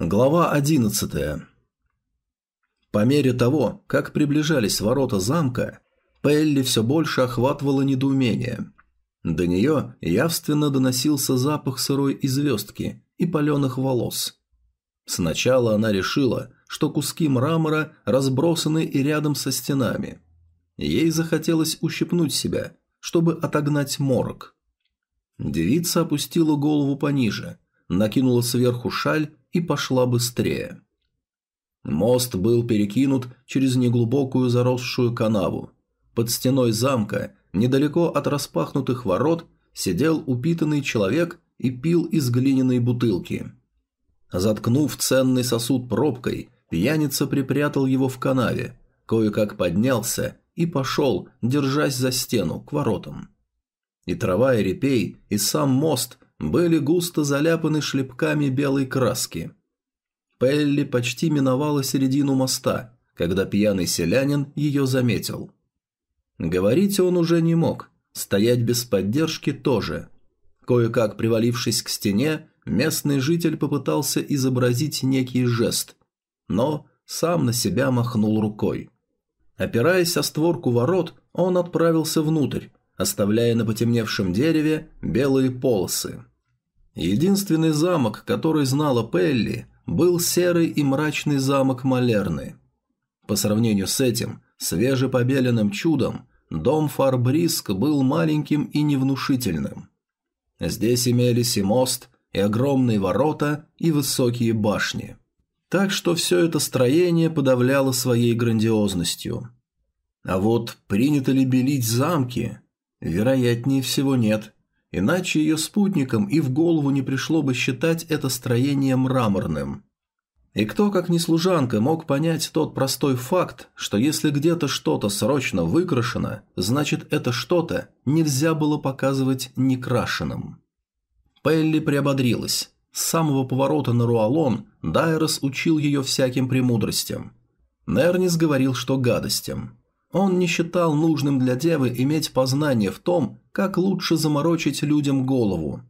Глава 11. По мере того, как приближались ворота замка, Пелли все больше охватывало недоумение. До нее явственно доносился запах сырой известки и паленых волос. Сначала она решила, что куски мрамора разбросаны и рядом со стенами. Ей захотелось ущипнуть себя, чтобы отогнать морок. Девица опустила голову пониже, накинула сверху шаль и пошла быстрее. Мост был перекинут через неглубокую заросшую канаву. Под стеной замка, недалеко от распахнутых ворот, сидел упитанный человек и пил из глиняной бутылки. Заткнув ценный сосуд пробкой, пьяница припрятал его в канаве, кое-как поднялся и пошел, держась за стену, к воротам. И трава, и репей, и сам мост были густо заляпаны шлепками белой краски. Пелли почти миновала середину моста, когда пьяный селянин ее заметил. Говорить он уже не мог, стоять без поддержки тоже. Кое-как привалившись к стене, местный житель попытался изобразить некий жест, но сам на себя махнул рукой. Опираясь о створку ворот, он отправился внутрь, оставляя на потемневшем дереве белые полосы. Единственный замок, который знала Пелли, был серый и мрачный замок Малерны. По сравнению с этим свежепобеленным чудом, дом Фарбриск был маленьким и невнушительным. Здесь имелись и мост, и огромные ворота, и высокие башни. Так что все это строение подавляло своей грандиозностью. А вот принято ли белить замки? Вероятнее всего нет. Иначе ее спутникам и в голову не пришло бы считать это строение мраморным. И кто, как не служанка, мог понять тот простой факт, что если где-то что-то срочно выкрашено, значит это что-то нельзя было показывать некрашенным. Пелли приободрилась. С самого поворота на Руалон Дайрос учил ее всяким премудростям. Нернис говорил, что гадостям. Он не считал нужным для девы иметь познание в том, как лучше заморочить людям голову.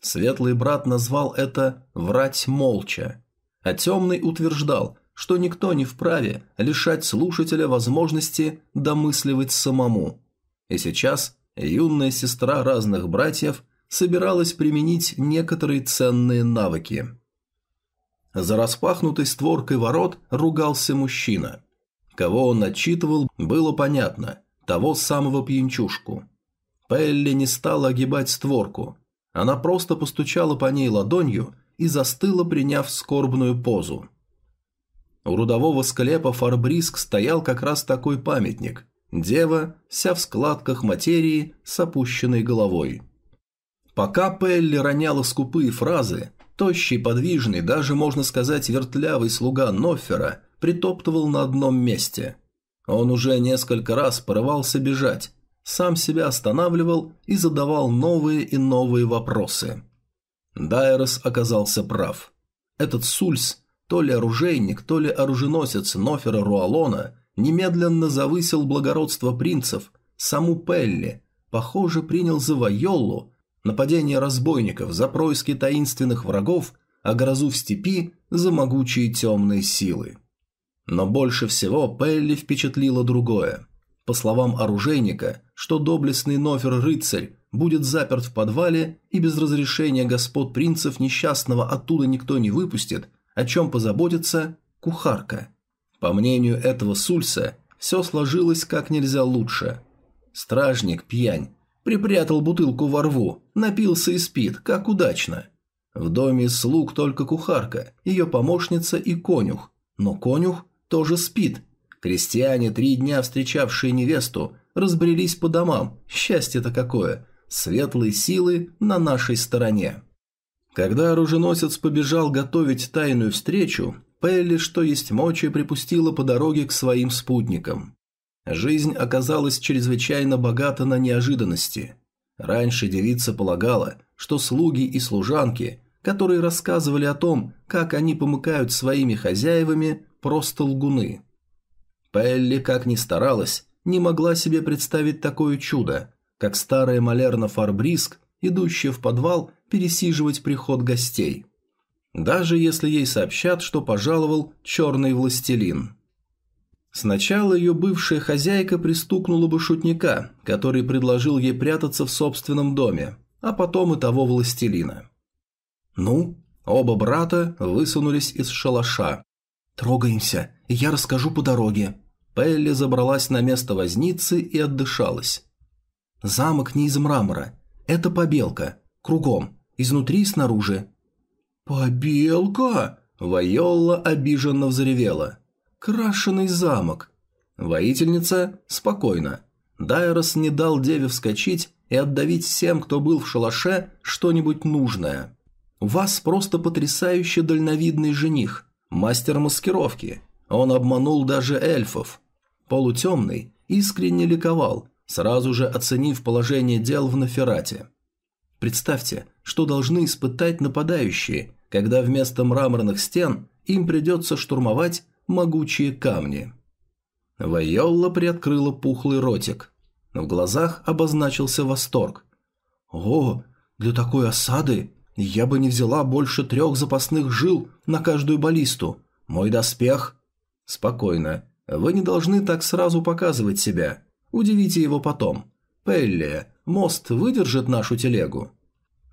Светлый брат назвал это «врать молча», а темный утверждал, что никто не вправе лишать слушателя возможности домысливать самому. И сейчас юная сестра разных братьев собиралась применить некоторые ценные навыки. За распахнутой створкой ворот ругался мужчина. Кого он отчитывал, было понятно. Того самого пьянчушку. Пелли не стала огибать створку. Она просто постучала по ней ладонью и застыла, приняв скорбную позу. У рудового склепа Фарбриск стоял как раз такой памятник. Дева, вся в складках материи, с опущенной головой. Пока Пелли роняла скупые фразы, тощий, подвижный, даже, можно сказать, вертлявый слуга Ноффера притоптывал на одном месте. Он уже несколько раз порывался бежать, сам себя останавливал и задавал новые и новые вопросы. Дайрос оказался прав. Этот Сульс, то ли оружейник, то ли оруженосец Нофера Руалона, немедленно завысил благородство принцев, саму Пелли, похоже, принял за Вайоллу, нападение разбойников за происки таинственных врагов, а грозу в степи за могучие темные силы. Но больше всего Пелли впечатлило другое. По словам оружейника, что доблестный Нофер-рыцарь будет заперт в подвале и без разрешения господ принцев несчастного оттуда никто не выпустит, о чем позаботится кухарка. По мнению этого Сульса, все сложилось как нельзя лучше. Стражник, пьянь, Припрятал бутылку во рву, напился и спит, как удачно. В доме слуг только кухарка, ее помощница и конюх. Но конюх тоже спит. Крестьяне, три дня встречавшие невесту, разбрелись по домам. Счастье-то какое! Светлые силы на нашей стороне. Когда оруженосец побежал готовить тайную встречу, Пелли, что есть мочи, припустила по дороге к своим спутникам. Жизнь оказалась чрезвычайно богата на неожиданности. Раньше девица полагала, что слуги и служанки, которые рассказывали о том, как они помыкают своими хозяевами, просто лгуны. Пелли, как ни старалась, не могла себе представить такое чудо, как старая малерна Фарбриск, идущая в подвал пересиживать приход гостей. даже если ей сообщат, что пожаловал черный властелин. Сначала ее бывшая хозяйка пристукнула бы шутника, который предложил ей прятаться в собственном доме, а потом и того властелина. Ну, оба брата высунулись из шалаша. «Трогаемся, я расскажу по дороге». Пелли забралась на место возницы и отдышалась. «Замок не из мрамора. Это побелка. Кругом. Изнутри и снаружи». «Побелка?» Вайолла обиженно взревела. «Крашеный замок». Воительница спокойно. Дайрос не дал деве вскочить и отдавить всем, кто был в шалаше, что-нибудь нужное. «У вас просто потрясающе дальновидный жених, мастер маскировки. Он обманул даже эльфов. Полутемный искренне ликовал, сразу же оценив положение дел в Наферате. Представьте, что должны испытать нападающие, когда вместо мраморных стен им придется штурмовать могучие камни. Вайолла приоткрыла пухлый ротик. В глазах обозначился восторг. «О, для такой осады я бы не взяла больше трех запасных жил на каждую баллисту. Мой доспех...» «Спокойно. Вы не должны так сразу показывать себя. Удивите его потом. Пелли, мост выдержит нашу телегу?»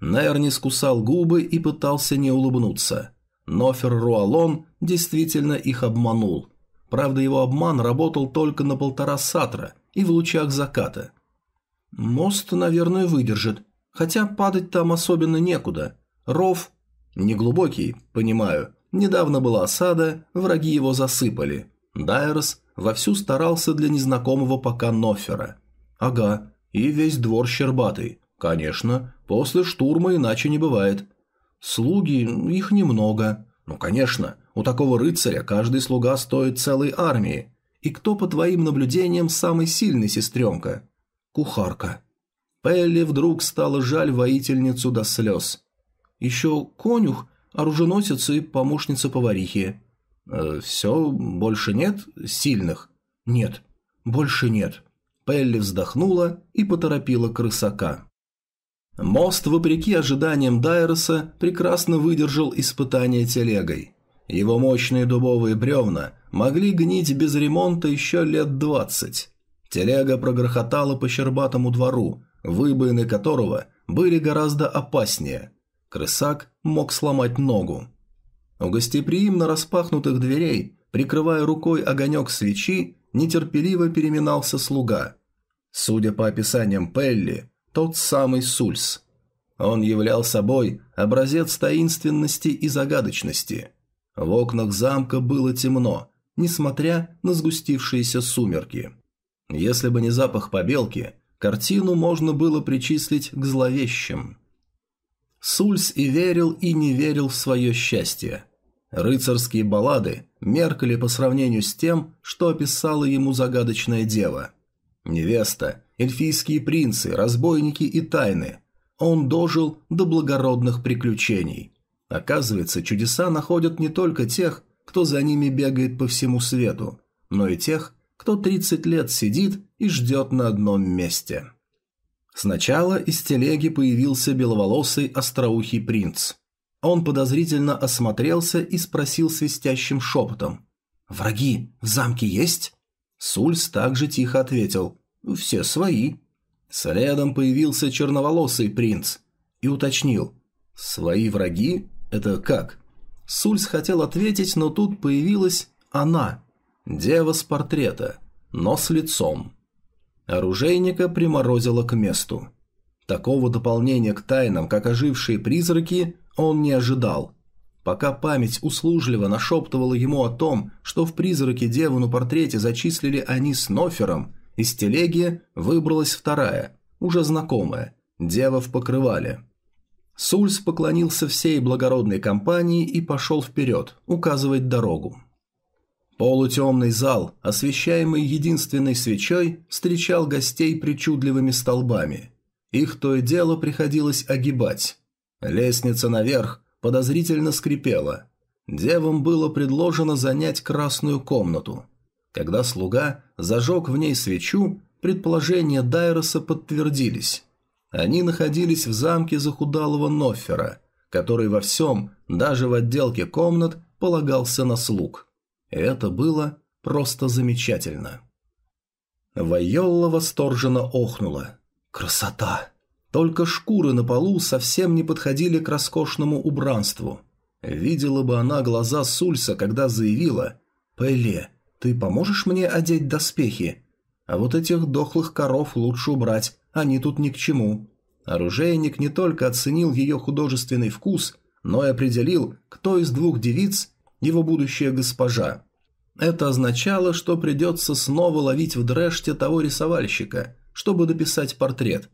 Нейр скусал губы и пытался не улыбнуться. Нофер Руалон действительно их обманул. Правда, его обман работал только на полтора сатра и в лучах заката. Мост, наверное, выдержит, хотя падать там особенно некуда. Ров неглубокий, понимаю. Недавно была осада, враги его засыпали. Дайрос вовсю старался для незнакомого пока Нофера. Ага, и весь двор щербатый. Конечно, после штурма иначе не бывает. Слуги, их немного. Ну, конечно, у такого рыцаря каждый слуга стоит целой армии. И кто, по твоим наблюдениям, самый сильный, сестренка? Кухарка. Пелли вдруг стало жаль воительницу до слез. Еще конюх, оруженосец и помощница поварихи. Э, все, больше нет сильных? Нет, больше нет. Пелли вздохнула и поторопила крысака. Мост, вопреки ожиданиям Дайроса, прекрасно выдержал испытание телегой. Его мощные дубовые бревна могли гнить без ремонта еще лет двадцать. Телега прогрохотала по щербатому двору, выбоины которого были гораздо опаснее. Крысак мог сломать ногу. У гостеприимно распахнутых дверей, прикрывая рукой огонек свечи, нетерпеливо переминался слуга. Судя по описаниям Пелли, тот самый Сульс. Он являл собой образец таинственности и загадочности. В окнах замка было темно, несмотря на сгустившиеся сумерки. Если бы не запах побелки, картину можно было причислить к зловещим. Сульс и верил, и не верил в свое счастье. Рыцарские баллады меркали по сравнению с тем, что описала ему загадочная дева. Невеста эльфийские принцы, разбойники и тайны. Он дожил до благородных приключений. Оказывается, чудеса находят не только тех, кто за ними бегает по всему свету, но и тех, кто 30 лет сидит и ждет на одном месте. Сначала из телеги появился беловолосый остроухий принц. Он подозрительно осмотрелся и спросил свистящим шепотом. «Враги в замке есть?» Сульс также тихо ответил. «Все свои». Следом появился черноволосый принц и уточнил. «Свои враги? Это как?» Сульс хотел ответить, но тут появилась она. Дева с портрета, но с лицом. Оружейника приморозило к месту. Такого дополнения к тайнам, как ожившие призраки, он не ожидал. Пока память услужливо нашептывала ему о том, что в призраке деву на портрете зачислили они с Нофером, из телеги выбралась вторая, уже знакомая, дева в покрывале. Сульс поклонился всей благородной компании и пошел вперед, указывать дорогу. Полутемный зал, освещаемый единственной свечой, встречал гостей причудливыми столбами. Их то и дело приходилось огибать. Лестница наверх подозрительно скрипела. Девам было предложено занять красную комнату. Когда слуга зажег в ней свечу, предположения Дайроса подтвердились. Они находились в замке захудалого Ноффера, который во всем, даже в отделке комнат, полагался на слуг. Это было просто замечательно. Вайолла восторженно охнула. «Красота!» Только шкуры на полу совсем не подходили к роскошному убранству. Видела бы она глаза Сульса, когда заявила «Пэле, ты поможешь мне одеть доспехи? А вот этих дохлых коров лучше убрать, они тут ни к чему». Оружейник не только оценил ее художественный вкус, но и определил, кто из двух девиц его будущая госпожа. Это означало, что придется снова ловить в дрэште того рисовальщика, чтобы дописать портрет.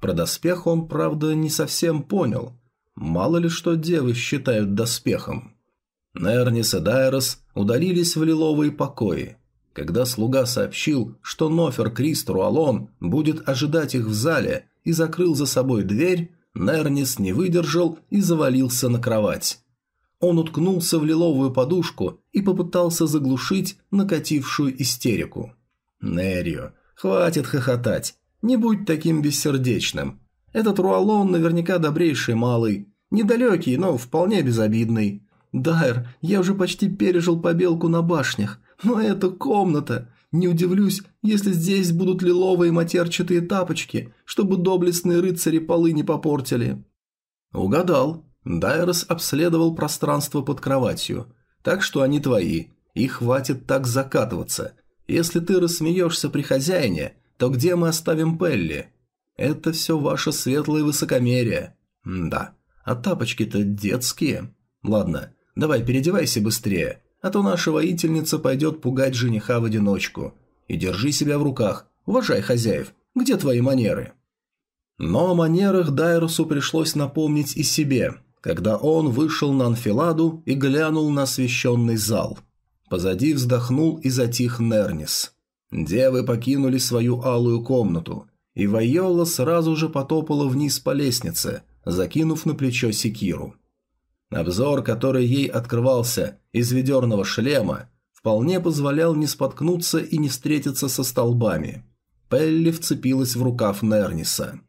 Про доспех он, правда, не совсем понял. Мало ли что девы считают доспехом. Нернис и Дайрос удалились в лиловые покои. Когда слуга сообщил, что Нофер Крист Руалон будет ожидать их в зале и закрыл за собой дверь, Нернис не выдержал и завалился на кровать. Он уткнулся в лиловую подушку и попытался заглушить накатившую истерику. «Нерио, хватит хохотать. Не будь таким бессердечным. Этот Руалон наверняка добрейший малый. Недалекий, но вполне безобидный. Дайр, я уже почти пережил побелку на башнях. Но это комната. Не удивлюсь, если здесь будут лиловые матерчатые тапочки, чтобы доблестные рыцари полы не попортили». «Угадал. Дайрос обследовал пространство под кроватью. Так что они твои. И хватит так закатываться. Если ты рассмеешься при хозяине, то где мы оставим Пелли? Это все ваше светлое высокомерие. Да. А тапочки-то детские. Ладно, давай переодевайся быстрее, а то наша воительница пойдет пугать жениха в одиночку. И держи себя в руках. Уважай хозяев. Где твои манеры? Но о манерах Дайрусу пришлось напомнить и себе – когда он вышел на анфиладу и глянул на освещенный зал. Позади вздохнул и затих Нернис. Девы покинули свою алую комнату, и Вайола сразу же потопала вниз по лестнице, закинув на плечо секиру. Обзор, который ей открывался из ведерного шлема, вполне позволял не споткнуться и не встретиться со столбами. Пелли вцепилась в рукав Нерниса.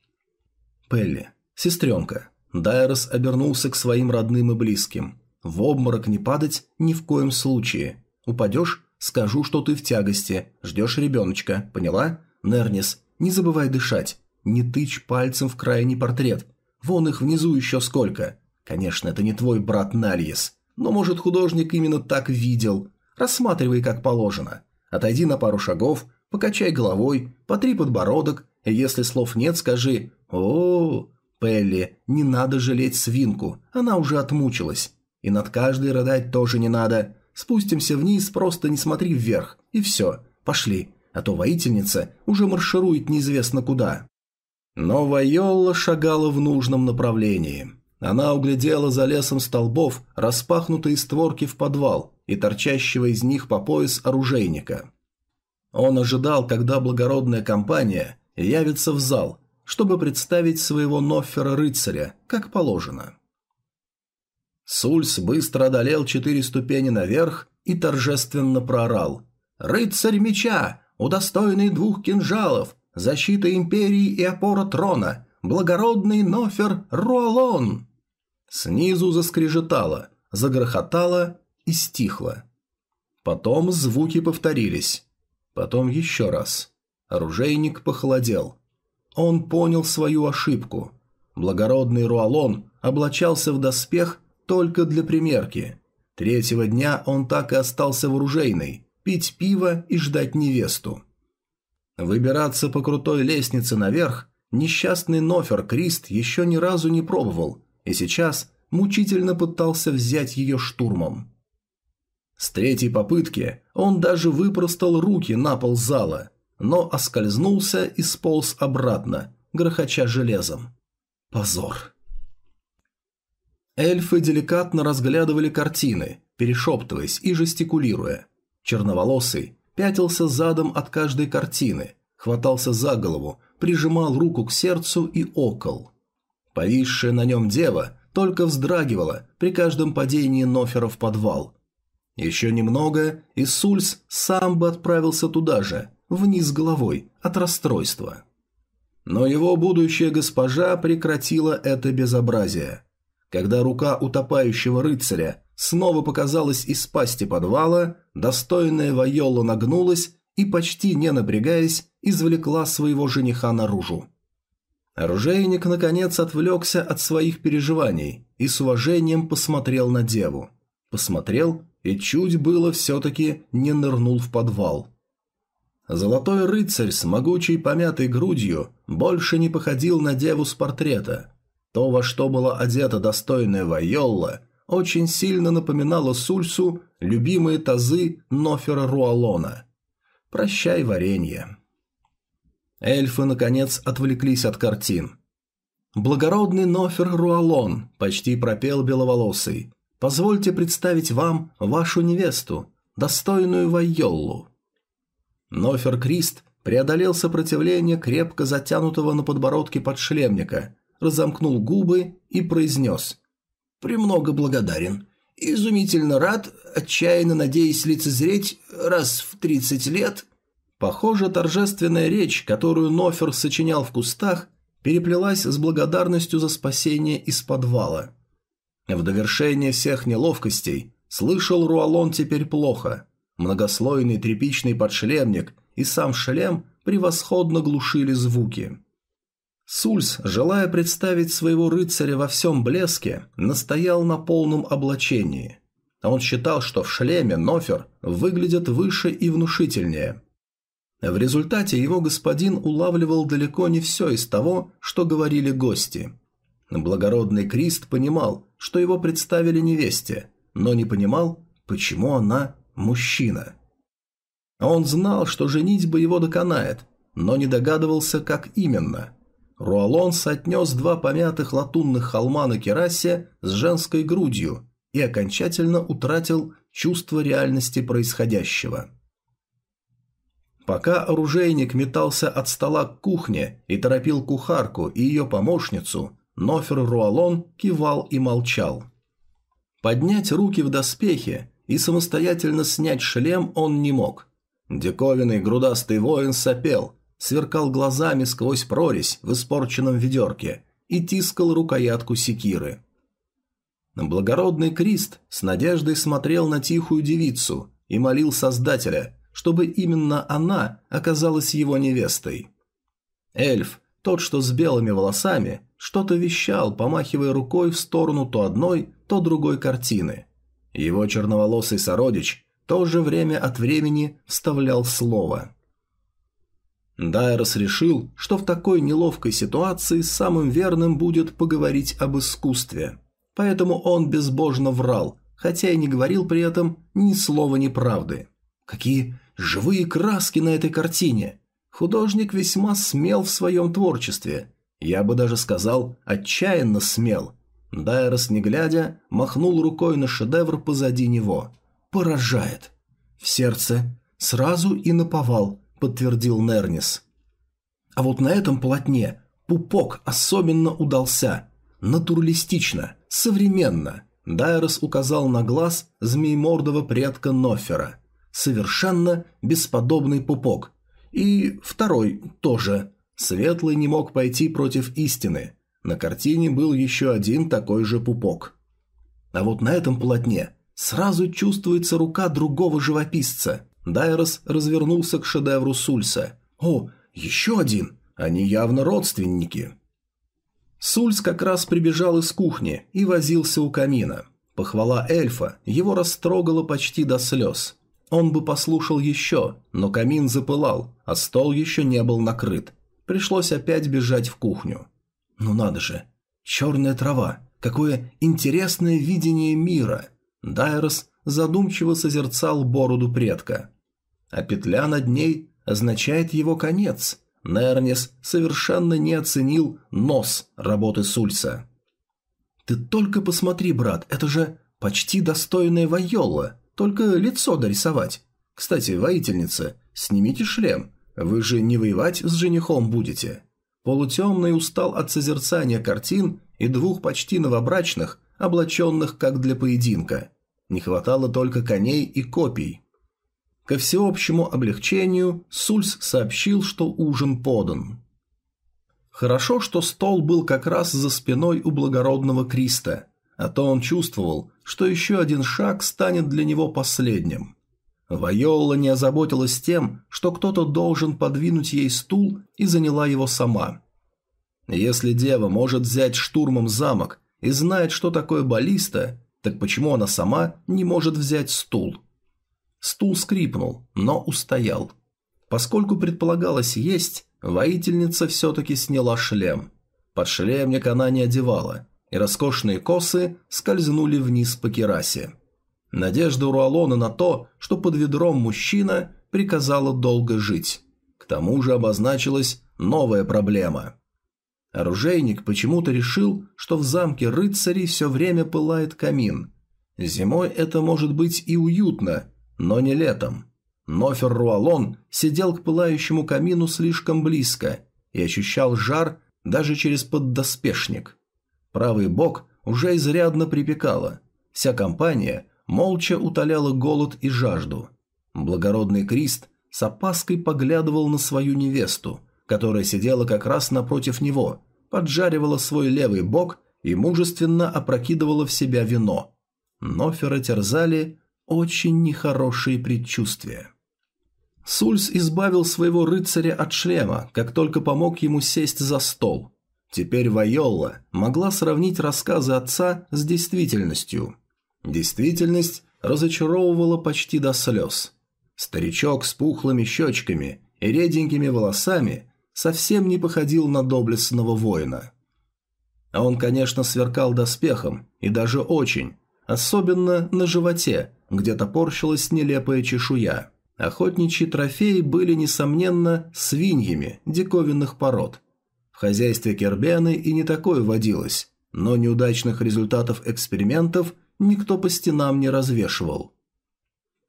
«Пелли, сестренка, Дайрос обернулся к своим родным и близким. «В обморок не падать ни в коем случае. Упадешь – скажу, что ты в тягости, ждешь ребеночка, поняла? Нернис, не забывай дышать. Не тычь пальцем в крайний портрет. Вон их внизу еще сколько. Конечно, это не твой брат Нальес, но, может, художник именно так видел. Рассматривай, как положено. Отойди на пару шагов, покачай головой, потри подбородок, если слов нет, скажи «О, Пелли, не надо жалеть свинку, она уже отмучилась. И над каждой рыдать тоже не надо. Спустимся вниз, просто не смотри вверх. И все, пошли, а то воительница уже марширует неизвестно куда. Но Вайолла шагала в нужном направлении. Она углядела за лесом столбов распахнутые створки в подвал и торчащего из них по пояс оружейника. Он ожидал, когда благородная компания явится в зал чтобы представить своего Ноффера-рыцаря, как положено. Сульс быстро одолел четыре ступени наверх и торжественно проорал. «Рыцарь меча, удостоенный двух кинжалов, защита империи и опора трона, благородный Нофер Руалон!» Снизу заскрежетало, загрохотало и стихло. Потом звуки повторились. Потом еще раз. Оружейник похолодел. Он понял свою ошибку. Благородный Руалон облачался в доспех только для примерки. Третьего дня он так и остался в оружейной, пить пиво и ждать невесту. Выбираться по крутой лестнице наверх несчастный Нофер Крист еще ни разу не пробовал, и сейчас мучительно пытался взять ее штурмом. С третьей попытки он даже выпростал руки на пол зала, но оскользнулся и сполз обратно, грохоча железом. Позор. Эльфы деликатно разглядывали картины, перешептываясь и жестикулируя. Черноволосый пятился задом от каждой картины, хватался за голову, прижимал руку к сердцу и окол. Повисшая на нем дева только вздрагивала при каждом падении Нофера в подвал. Еще немного, и Сульс сам бы отправился туда же, вниз головой от расстройства. Но его будущая госпожа прекратила это безобразие. Когда рука утопающего рыцаря снова показалась из пасти подвала, достойная Вайола нагнулась и, почти не напрягаясь, извлекла своего жениха наружу. Оружейник, наконец, отвлекся от своих переживаний и с уважением посмотрел на деву. Посмотрел и чуть было все-таки не нырнул в подвал. Золотой рыцарь с могучей помятой грудью больше не походил на деву с портрета. То, во что была одета достойная Вайолла, очень сильно напоминало Сульсу любимые тазы Нофера Руалона. «Прощай, варенье». Эльфы, наконец, отвлеклись от картин. «Благородный Нофер Руалон», – почти пропел беловолосый, – «позвольте представить вам вашу невесту, достойную Вайоллу». Нофер Крист преодолел сопротивление крепко затянутого на подбородке подшлемника, разомкнул губы и произнес «Премного благодарен. Изумительно рад, отчаянно надеясь лицезреть раз в тридцать лет». Похоже, торжественная речь, которую Нофер сочинял в кустах, переплелась с благодарностью за спасение из подвала. В довершение всех неловкостей слышал Руалон теперь плохо – Многослойный тряпичный подшлемник и сам шлем превосходно глушили звуки. Сульс, желая представить своего рыцаря во всем блеске, настоял на полном облачении. Он считал, что в шлеме Нофер выглядит выше и внушительнее. В результате его господин улавливал далеко не все из того, что говорили гости. Благородный Крист понимал, что его представили невесте, но не понимал, почему она мужчина. Он знал, что женитьба его доконает, но не догадывался, как именно. Руалон соотнес два помятых латунных холма на керасе с женской грудью и окончательно утратил чувство реальности происходящего. Пока оружейник метался от стола к кухне и торопил кухарку и ее помощницу, Нофер Руалон кивал и молчал. Поднять руки в доспехе и самостоятельно снять шлем он не мог. Диковинный грудастый воин сопел, сверкал глазами сквозь прорезь в испорченном ведерке и тискал рукоятку секиры. Благородный Крист с надеждой смотрел на тихую девицу и молил Создателя, чтобы именно она оказалась его невестой. Эльф, тот, что с белыми волосами, что-то вещал, помахивая рукой в сторону то одной, то другой картины – его черноволосый сородич тоже время от времени вставлял слово. Дайрос решил, что в такой неловкой ситуации самым верным будет поговорить об искусстве. Поэтому он безбожно врал, хотя и не говорил при этом ни слова неправды. Какие живые краски на этой картине! Художник весьма смел в своем творчестве. Я бы даже сказал, отчаянно смел – Дайрос, не глядя, махнул рукой на шедевр позади него. «Поражает!» «В сердце. Сразу и наповал», — подтвердил Нернис. «А вот на этом полотне пупок особенно удался. Натуралистично, современно». Дайрос указал на глаз змеемордого предка Нофера. «Совершенно бесподобный пупок. И второй тоже. Светлый не мог пойти против истины. На картине был еще один такой же пупок. А вот на этом полотне сразу чувствуется рука другого живописца. Дайрос развернулся к шедевру Сульса. «О, еще один! Они явно родственники!» Сульс как раз прибежал из кухни и возился у камина. Похвала эльфа его растрогала почти до слез. Он бы послушал еще, но камин запылал, а стол еще не был накрыт. Пришлось опять бежать в кухню. Ну надо же. Черная трава. Какое интересное видение мира. Дайрос задумчиво созерцал бороду предка. А петля над ней означает его конец. Нернис совершенно не оценил нос работы Сульса. «Ты только посмотри, брат, это же почти достойная Вайола, только лицо дорисовать. Кстати, воительница, снимите шлем, вы же не воевать с женихом будете». Полутемный устал от созерцания картин и двух почти новобрачных, облаченных как для поединка. Не хватало только коней и копий. Ко всеобщему облегчению Сульс сообщил, что ужин подан. Хорошо, что стол был как раз за спиной у благородного Криста. а то он чувствовал, что еще один шаг станет для него последним. Вайолла не озаботилась тем, что кто-то должен подвинуть ей стул и заняла его сама. Если дева может взять штурмом замок и знает, что такое баллиста, так почему она сама не может взять стул? Стул скрипнул, но устоял. Поскольку предполагалось есть, воительница все-таки сняла шлем. Под шлемник она не одевала, и роскошные косы скользнули вниз по керасе. Надежда Руалона на то, что под ведром мужчина приказала долго жить. К тому же обозначилась новая проблема. Оружейник почему-то решил, что в замке рыцарей все время пылает камин. Зимой это может быть и уютно, но не летом. Нофер Руалон сидел к пылающему камину слишком близко и ощущал жар даже через поддоспешник. Правый бок уже изрядно припекало. Вся компания молча утоляла голод и жажду. Благородный Крист с опаской поглядывал на свою невесту, которая сидела как раз напротив него, поджаривала свой левый бок и мужественно опрокидывала в себя вино. Нофера терзали очень нехорошие предчувствия. Сульс избавил своего рыцаря от шлема, как только помог ему сесть за стол. Теперь Вайолла могла сравнить рассказы отца с действительностью. Действительность разочаровывала почти до слез. Старичок с пухлыми щечками и реденькими волосами совсем не походил на доблестного воина. А он, конечно, сверкал доспехом, и даже очень, особенно на животе, где топорщилась нелепая чешуя. Охотничьи трофеи были, несомненно, свиньями диковинных пород – хозяйстве Кербены и не такое водилось, но неудачных результатов экспериментов никто по стенам не развешивал.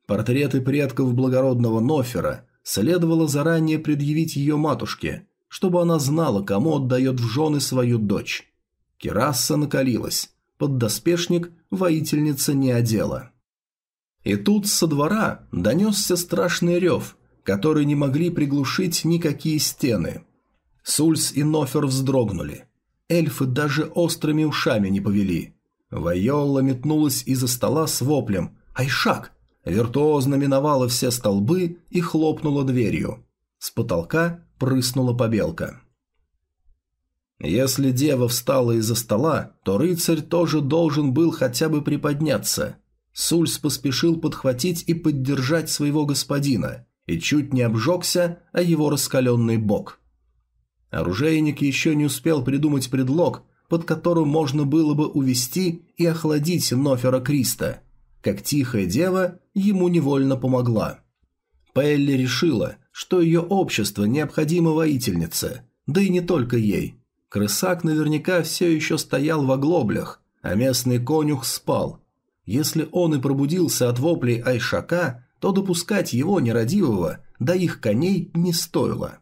Портреты предков благородного Нофера следовало заранее предъявить ее матушке, чтобы она знала, кому отдает в жены свою дочь. Керасса накалилась, поддоспешник воительница не одела. И тут со двора донесся страшный рев, который не могли приглушить никакие стены – Сульс и Нофер вздрогнули. Эльфы даже острыми ушами не повели. Вайолла метнулась из-за стола с воплем «Айшак!» Виртуозно миновала все столбы и хлопнула дверью. С потолка прыснула побелка. Если дева встала из-за стола, то рыцарь тоже должен был хотя бы приподняться. Сульс поспешил подхватить и поддержать своего господина и чуть не обжегся о его раскаленный бок. Оружейник еще не успел придумать предлог, под которым можно было бы увести и охладить Нофера Криста, как тихая дева ему невольно помогла. Пелли решила, что ее общество необходимо воительнице, да и не только ей. Крысак наверняка все еще стоял в оглоблях, а местный конюх спал. Если он и пробудился от воплей Айшака, то допускать его нерадивого до их коней не стоило.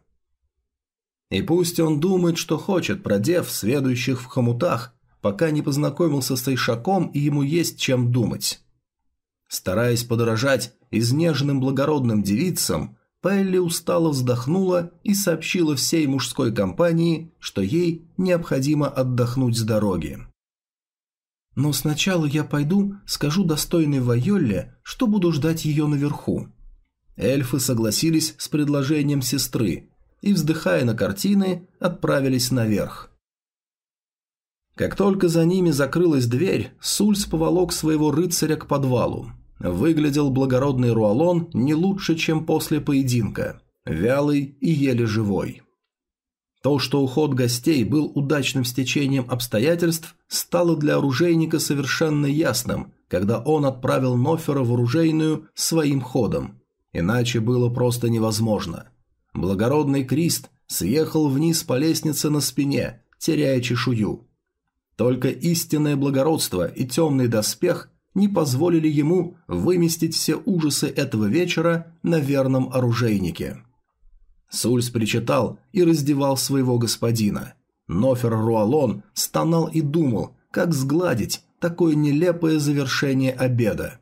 И пусть он думает, что хочет про дев, сведущих в хомутах, пока не познакомился с Ишаком и ему есть чем думать. Стараясь подражать изнеженным благородным девицам, Пелли устало вздохнула и сообщила всей мужской компании, что ей необходимо отдохнуть с дороги. «Но сначала я пойду, скажу достойной Вайолле, что буду ждать ее наверху». Эльфы согласились с предложением сестры, и, вздыхая на картины, отправились наверх. Как только за ними закрылась дверь, Сульс поволок своего рыцаря к подвалу. Выглядел благородный Руалон не лучше, чем после поединка. Вялый и еле живой. То, что уход гостей был удачным стечением обстоятельств, стало для оружейника совершенно ясным, когда он отправил Нофера в оружейную своим ходом. Иначе было просто невозможно. Благородный Крист съехал вниз по лестнице на спине, теряя чешую. Только истинное благородство и темный доспех не позволили ему выместить все ужасы этого вечера на верном оружейнике. Сульс причитал и раздевал своего господина. Нофер Руалон стонал и думал, как сгладить такое нелепое завершение обеда.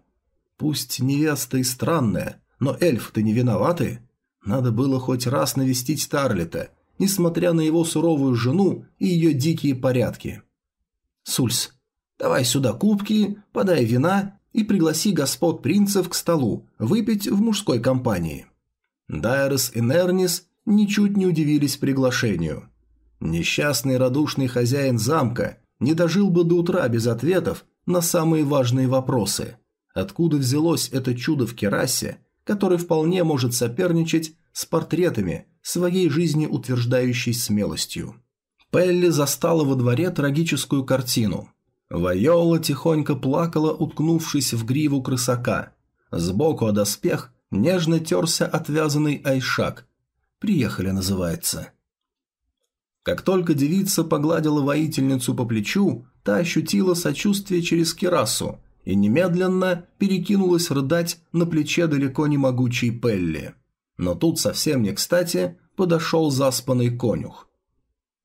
Пусть невеста и странная, но эльф-то не виноваты. Надо было хоть раз навестить Старлета, несмотря на его суровую жену и ее дикие порядки. «Сульс, Давай сюда кубки, подай вина и пригласи господ принцев к столу, выпить в мужской компании». Дайрос и Нернис ничуть не удивились приглашению. Несчастный радушный хозяин замка не дожил бы до утра без ответов на самые важные вопросы. Откуда взялось это чудо в керасе, который вполне может соперничать с портретами своей жизни утверждающей смелостью? Пелли застала во дворе трагическую картину. Вайола тихонько плакала, уткнувшись в гриву крысака. Сбоку о доспех нежно терся отвязанный айшак. «Приехали» называется. Как только девица погладила воительницу по плечу, та ощутила сочувствие через керасу и немедленно перекинулась рыдать на плече далеко не могучей Пелли. Но тут совсем не кстати подошел заспанный конюх.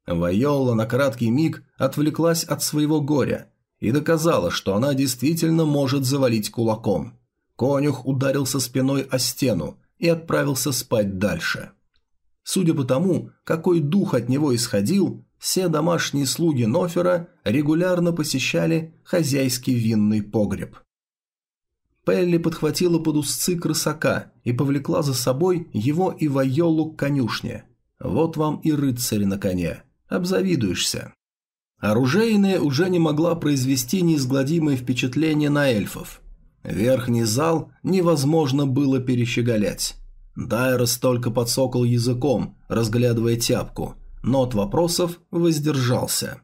Вайола на краткий миг отвлеклась от своего горя и доказала, что она действительно может завалить кулаком. Конюх ударился спиной о стену и отправился спать дальше. Судя по тому, какой дух от него исходил, все домашние слуги Нофера регулярно посещали хозяйский винный погреб. Пелли подхватила под узцы крысака и повлекла за собой его и Вайолу к конюшне. Вот вам и рыцарь на коне. Обзавидуешься. Оружейная уже не могла произвести неизгладимое впечатление на эльфов. Верхний зал невозможно было перещеголять. Дайрос только подсокал языком, разглядывая тяпку, но от вопросов воздержался.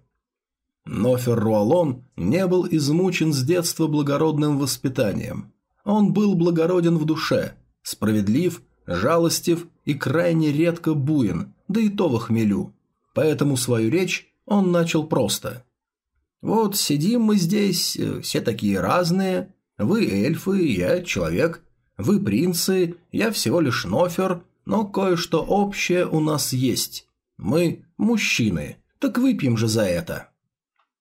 Но Ферруалон не был измучен с детства благородным воспитанием. Он был благороден в душе, справедлив, жалостив и крайне редко буин, да и то в хмелю. Поэтому свою речь он начал просто. «Вот сидим мы здесь, э, все такие разные. Вы эльфы, я человек. Вы принцы, я всего лишь нофер, но кое-что общее у нас есть. Мы мужчины, так выпьем же за это.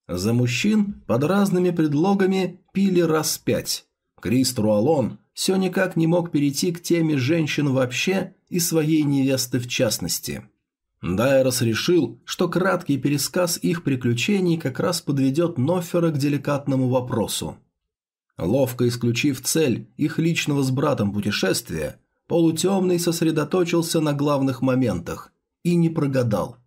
За мужчин под разными предлогами пили раз пять. Крист Руалон все никак не мог перейти к теме женщин вообще и своей невесты в частности. Дайрос решил, что краткий пересказ их приключений как раз подведет Нофера к деликатному вопросу. Ловко исключив цель их личного с братом путешествия, полутемный сосредоточился на главных моментах и не прогадал.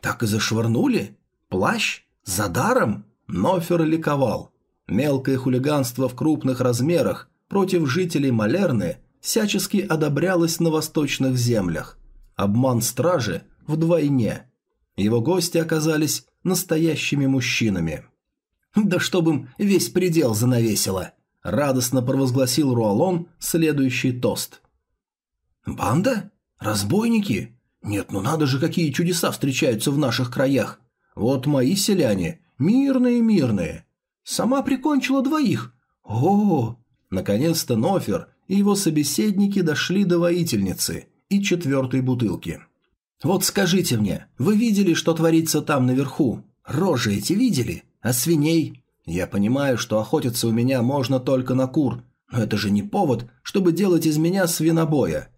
«Так и зашвырнули? Плащ? За даром?» Нофер ликовал. Мелкое хулиганство в крупных размерах против жителей Малерны всячески одобрялось на восточных землях. Обман стражи вдвойне. Его гости оказались настоящими мужчинами. Да чтобы им весь предел занавесило!» – радостно провозгласил Руалон следующий тост. «Банда? Разбойники? Нет, ну надо же, какие чудеса встречаются в наших краях! Вот мои селяне, мирные-мирные. Сама прикончила двоих. О, Наконец-то Нофер и его собеседники дошли до воительницы и четвертой бутылки. «Вот скажите мне, вы видели, что творится там наверху? Рожи эти видели? А свиней? Я понимаю, что охотиться у меня можно только на кур, но это же не повод, чтобы делать из меня свинобоя.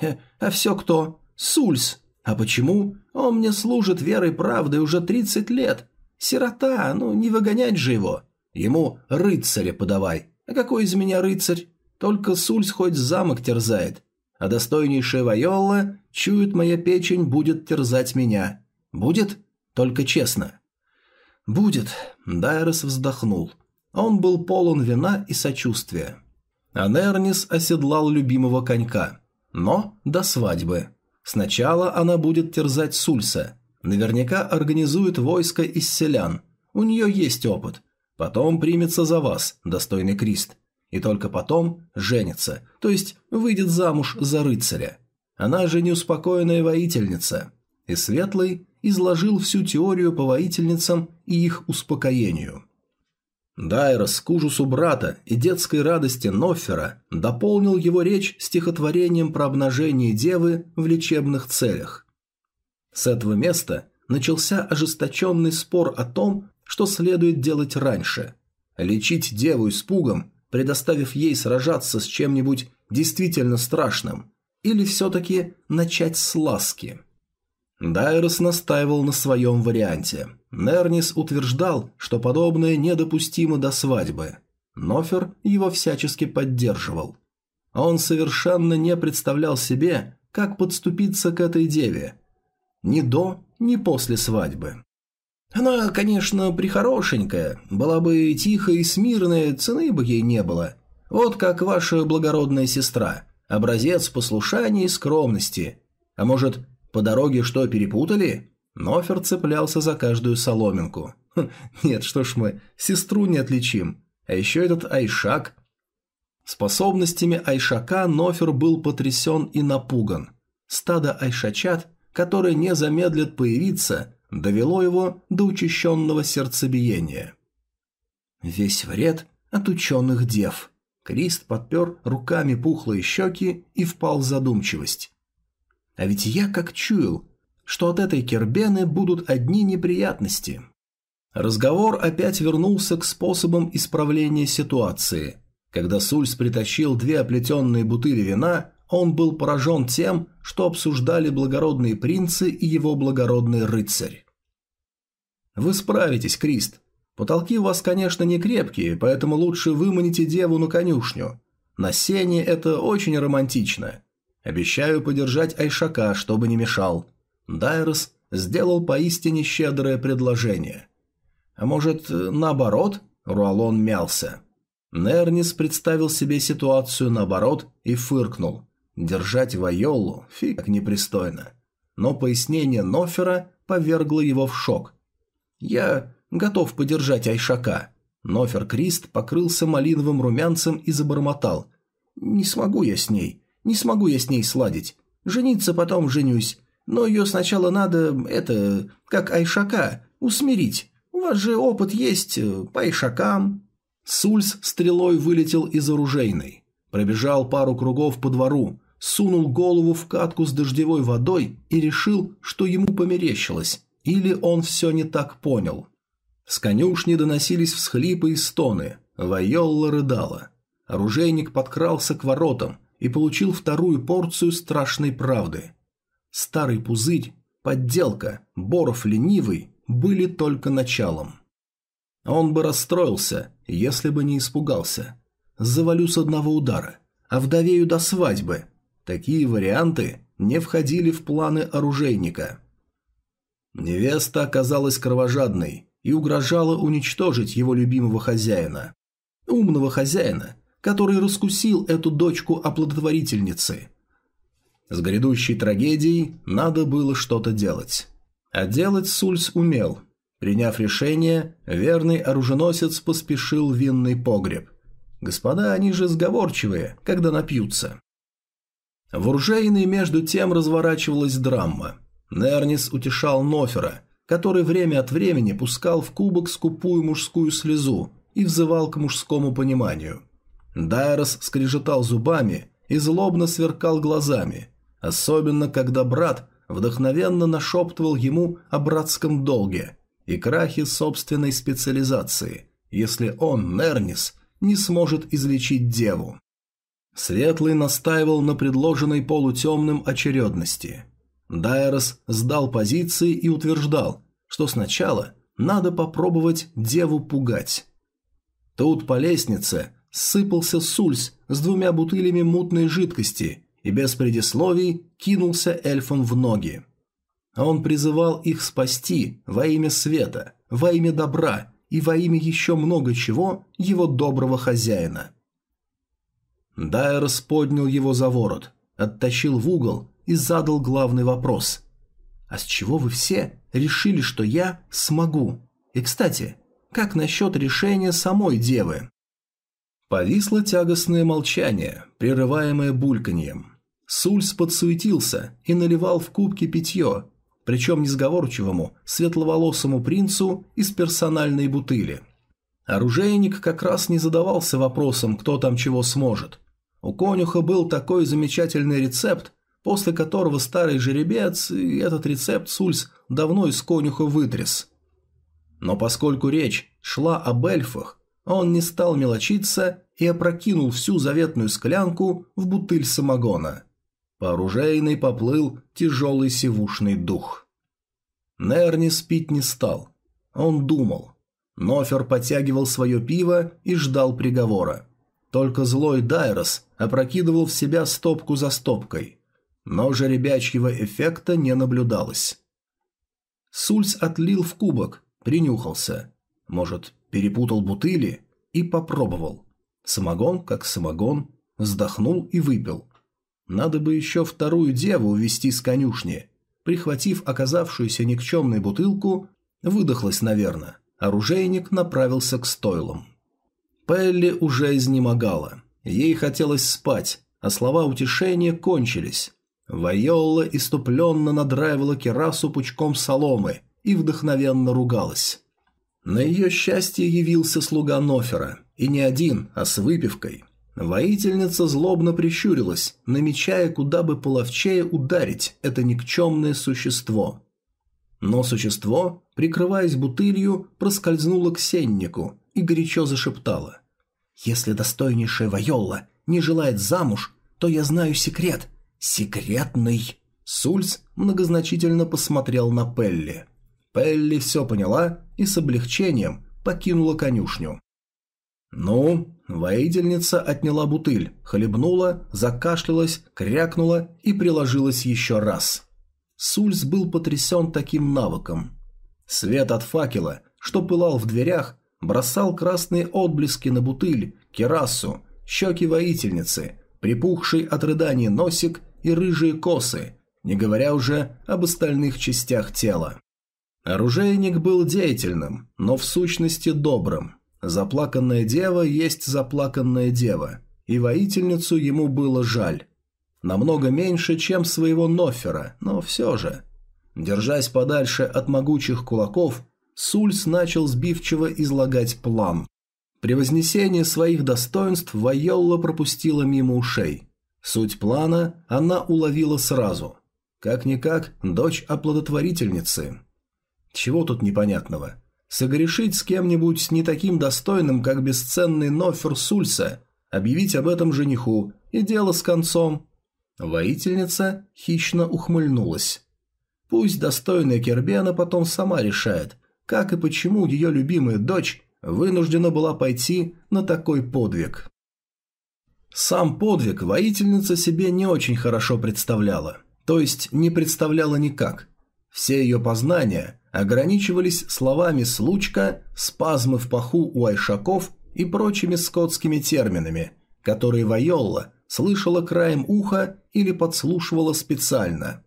Э, а все кто? Сульс. А почему? Он мне служит верой правдой уже 30 лет. Сирота, ну не выгонять же его. Ему рыцаря подавай. А какой из меня рыцарь? Только Сульс хоть замок терзает. А достойнейшая Вайолла, чует моя печень, будет терзать меня. Будет? Только честно. «Будет», – Дайрос вздохнул. Он был полон вина и сочувствия. Анернис оседлал любимого конька. Но до свадьбы. Сначала она будет терзать Сульса. Наверняка организует войско из селян. У нее есть опыт. Потом примется за вас, достойный Крист. И только потом женится, то есть выйдет замуж за рыцаря. Она же неуспокоенная воительница. И Светлый изложил всю теорию по воительницам и их успокоению. Дайрос к ужасу брата и детской радости Ноффера дополнил его речь стихотворением про обнажение девы в лечебных целях. С этого места начался ожесточенный спор о том, что следует делать раньше – лечить деву испугом, предоставив ей сражаться с чем-нибудь действительно страшным, или все-таки начать с ласки – Дайрос настаивал на своем варианте. Нернис утверждал, что подобное недопустимо до свадьбы. Нофер его всячески поддерживал. Он совершенно не представлял себе, как подступиться к этой деве. Ни до, ни после свадьбы. Она, конечно, прихорошенькая, была бы тихая и смирная, цены бы ей не было. Вот как ваша благородная сестра, образец послушания и скромности. А может, по дороге что перепутали? Нофер цеплялся за каждую соломинку. Хм, нет, что ж мы, сестру не отличим. А еще этот Айшак. Способностями Айшака Нофер был потрясен и напуган. Стадо Айшачат, которое не замедлит появиться, довело его до учащенного сердцебиения. Весь вред от ученых дев. Крист подпер руками пухлые щеки и впал в задумчивость. А ведь я как чуял, что от этой кербены будут одни неприятности. Разговор опять вернулся к способам исправления ситуации. Когда Сульс притащил две оплетенные бутыли вина, он был поражен тем, что обсуждали благородные принцы и его благородный рыцарь. «Вы справитесь, Крист. Потолки у вас, конечно, не крепкие, поэтому лучше выманите деву на конюшню. На сене это очень романтично. Обещаю подержать Айшака, чтобы не мешал. Дайрос сделал поистине щедрое предложение. А может, наоборот? Руалон мялся. Нернис представил себе ситуацию наоборот и фыркнул. Держать Вайолу фиг непристойно. Но пояснение Нофера повергло его в шок. «Я готов подержать Айшака». Нофер Крист покрылся малиновым румянцем и забормотал. «Не смогу я с ней. Не смогу я с ней сладить. Жениться потом женюсь. Но ее сначала надо, это, как Айшака, усмирить. У вас же опыт есть э, по Айшакам». Сульс стрелой вылетел из оружейной. Пробежал пару кругов по двору, сунул голову в катку с дождевой водой и решил, что ему померещилось, или он все не так понял. С конюшни доносились всхлипы и стоны, Вайолла рыдала. Оружейник подкрался к воротам и получил вторую порцию страшной правды. Старый пузырь, подделка, Боров ленивый были только началом. Он бы расстроился, если бы не испугался. Завалю с одного удара, а вдовею до свадьбы. Такие варианты не входили в планы оружейника. Невеста оказалась кровожадной и угрожала уничтожить его любимого хозяина. Умного хозяина, который раскусил эту дочку оплодотворительницы – с грядущей трагедией надо было что-то делать. А делать Сульс умел. Приняв решение, верный оруженосец поспешил в винный погреб. Господа, они же сговорчивые, когда напьются. В Уржейной между тем разворачивалась драма. Нернис утешал Нофера, который время от времени пускал в кубок скупую мужскую слезу и взывал к мужскому пониманию. Дайрос скрежетал зубами и злобно сверкал глазами – Особенно, когда брат вдохновенно нашептывал ему о братском долге и крахе собственной специализации, если он, Нернис, не сможет излечить деву. Светлый настаивал на предложенной полутемным очередности. Дайрос сдал позиции и утверждал, что сначала надо попробовать деву пугать. Тут по лестнице сыпался Сульс с двумя бутылями мутной жидкости и без предисловий кинулся эльфам в ноги. Он призывал их спасти во имя света, во имя добра и во имя еще много чего его доброго хозяина. Дайрос поднял его за ворот, оттащил в угол и задал главный вопрос. «А с чего вы все решили, что я смогу? И, кстати, как насчет решения самой девы?» Повисло тягостное молчание, прерываемое бульканьем. Сульс подсуетился и наливал в кубки питье, причем несговорчивому, светловолосому принцу из персональной бутыли. Оружейник как раз не задавался вопросом, кто там чего сможет. У конюха был такой замечательный рецепт, после которого старый жеребец и этот рецепт Сульс давно из конюха вытряс. Но поскольку речь шла об эльфах, он не стал мелочиться и опрокинул всю заветную склянку в бутыль самогона. По оружейной поплыл тяжелый сивушный дух. Нерни спить не стал. Он думал. Нофер подтягивал свое пиво и ждал приговора. Только злой Дайрос опрокидывал в себя стопку за стопкой. Но жеребячьего эффекта не наблюдалось. Сульс отлил в кубок, принюхался. Может, перепутал бутыли? И попробовал. Самогон как самогон, вздохнул и выпил. Надо бы еще вторую деву увести с конюшни. Прихватив оказавшуюся никчемной бутылку, выдохлась, наверное. Оружейник направился к стойлам. Пелли уже изнемогала. Ей хотелось спать, а слова утешения кончились. Вайолла иступленно надраивала керасу пучком соломы и вдохновенно ругалась. На ее счастье явился слуга Нофера, и не один, а с выпивкой. Воительница злобно прищурилась, намечая, куда бы половчее ударить это никчемное существо. Но существо, прикрываясь бутылью, проскользнуло к сеннику и горячо зашептало. «Если достойнейшая Вайолла не желает замуж, то я знаю секрет. Секретный!» Сульс многозначительно посмотрел на Пелли. Пелли все поняла и с облегчением покинула конюшню. «Ну?» Воительница отняла бутыль, хлебнула, закашлялась, крякнула и приложилась еще раз. Сульс был потрясен таким навыком. Свет от факела, что пылал в дверях, бросал красные отблески на бутыль, керасу, щеки воительницы, припухший от рыданий носик и рыжие косы, не говоря уже об остальных частях тела. Оружейник был деятельным, но в сущности добрым. Заплаканная дева есть заплаканная дева, и воительницу ему было жаль. Намного меньше, чем своего Нофера, но все же. Держась подальше от могучих кулаков, Сульс начал сбивчиво излагать план. При вознесении своих достоинств Вайолла пропустила мимо ушей. Суть плана она уловила сразу. Как-никак, дочь оплодотворительницы. Чего тут непонятного? Согрешить с кем-нибудь не таким достойным, как бесценный Нофер Сульса, объявить об этом жениху, и дело с концом. Воительница хищно ухмыльнулась. Пусть достойная Кербена потом сама решает, как и почему ее любимая дочь вынуждена была пойти на такой подвиг. Сам подвиг воительница себе не очень хорошо представляла, то есть не представляла никак. Все ее познания ограничивались словами «случка», «спазмы в паху у айшаков» и прочими скотскими терминами, которые Вайолла слышала краем уха или подслушивала специально.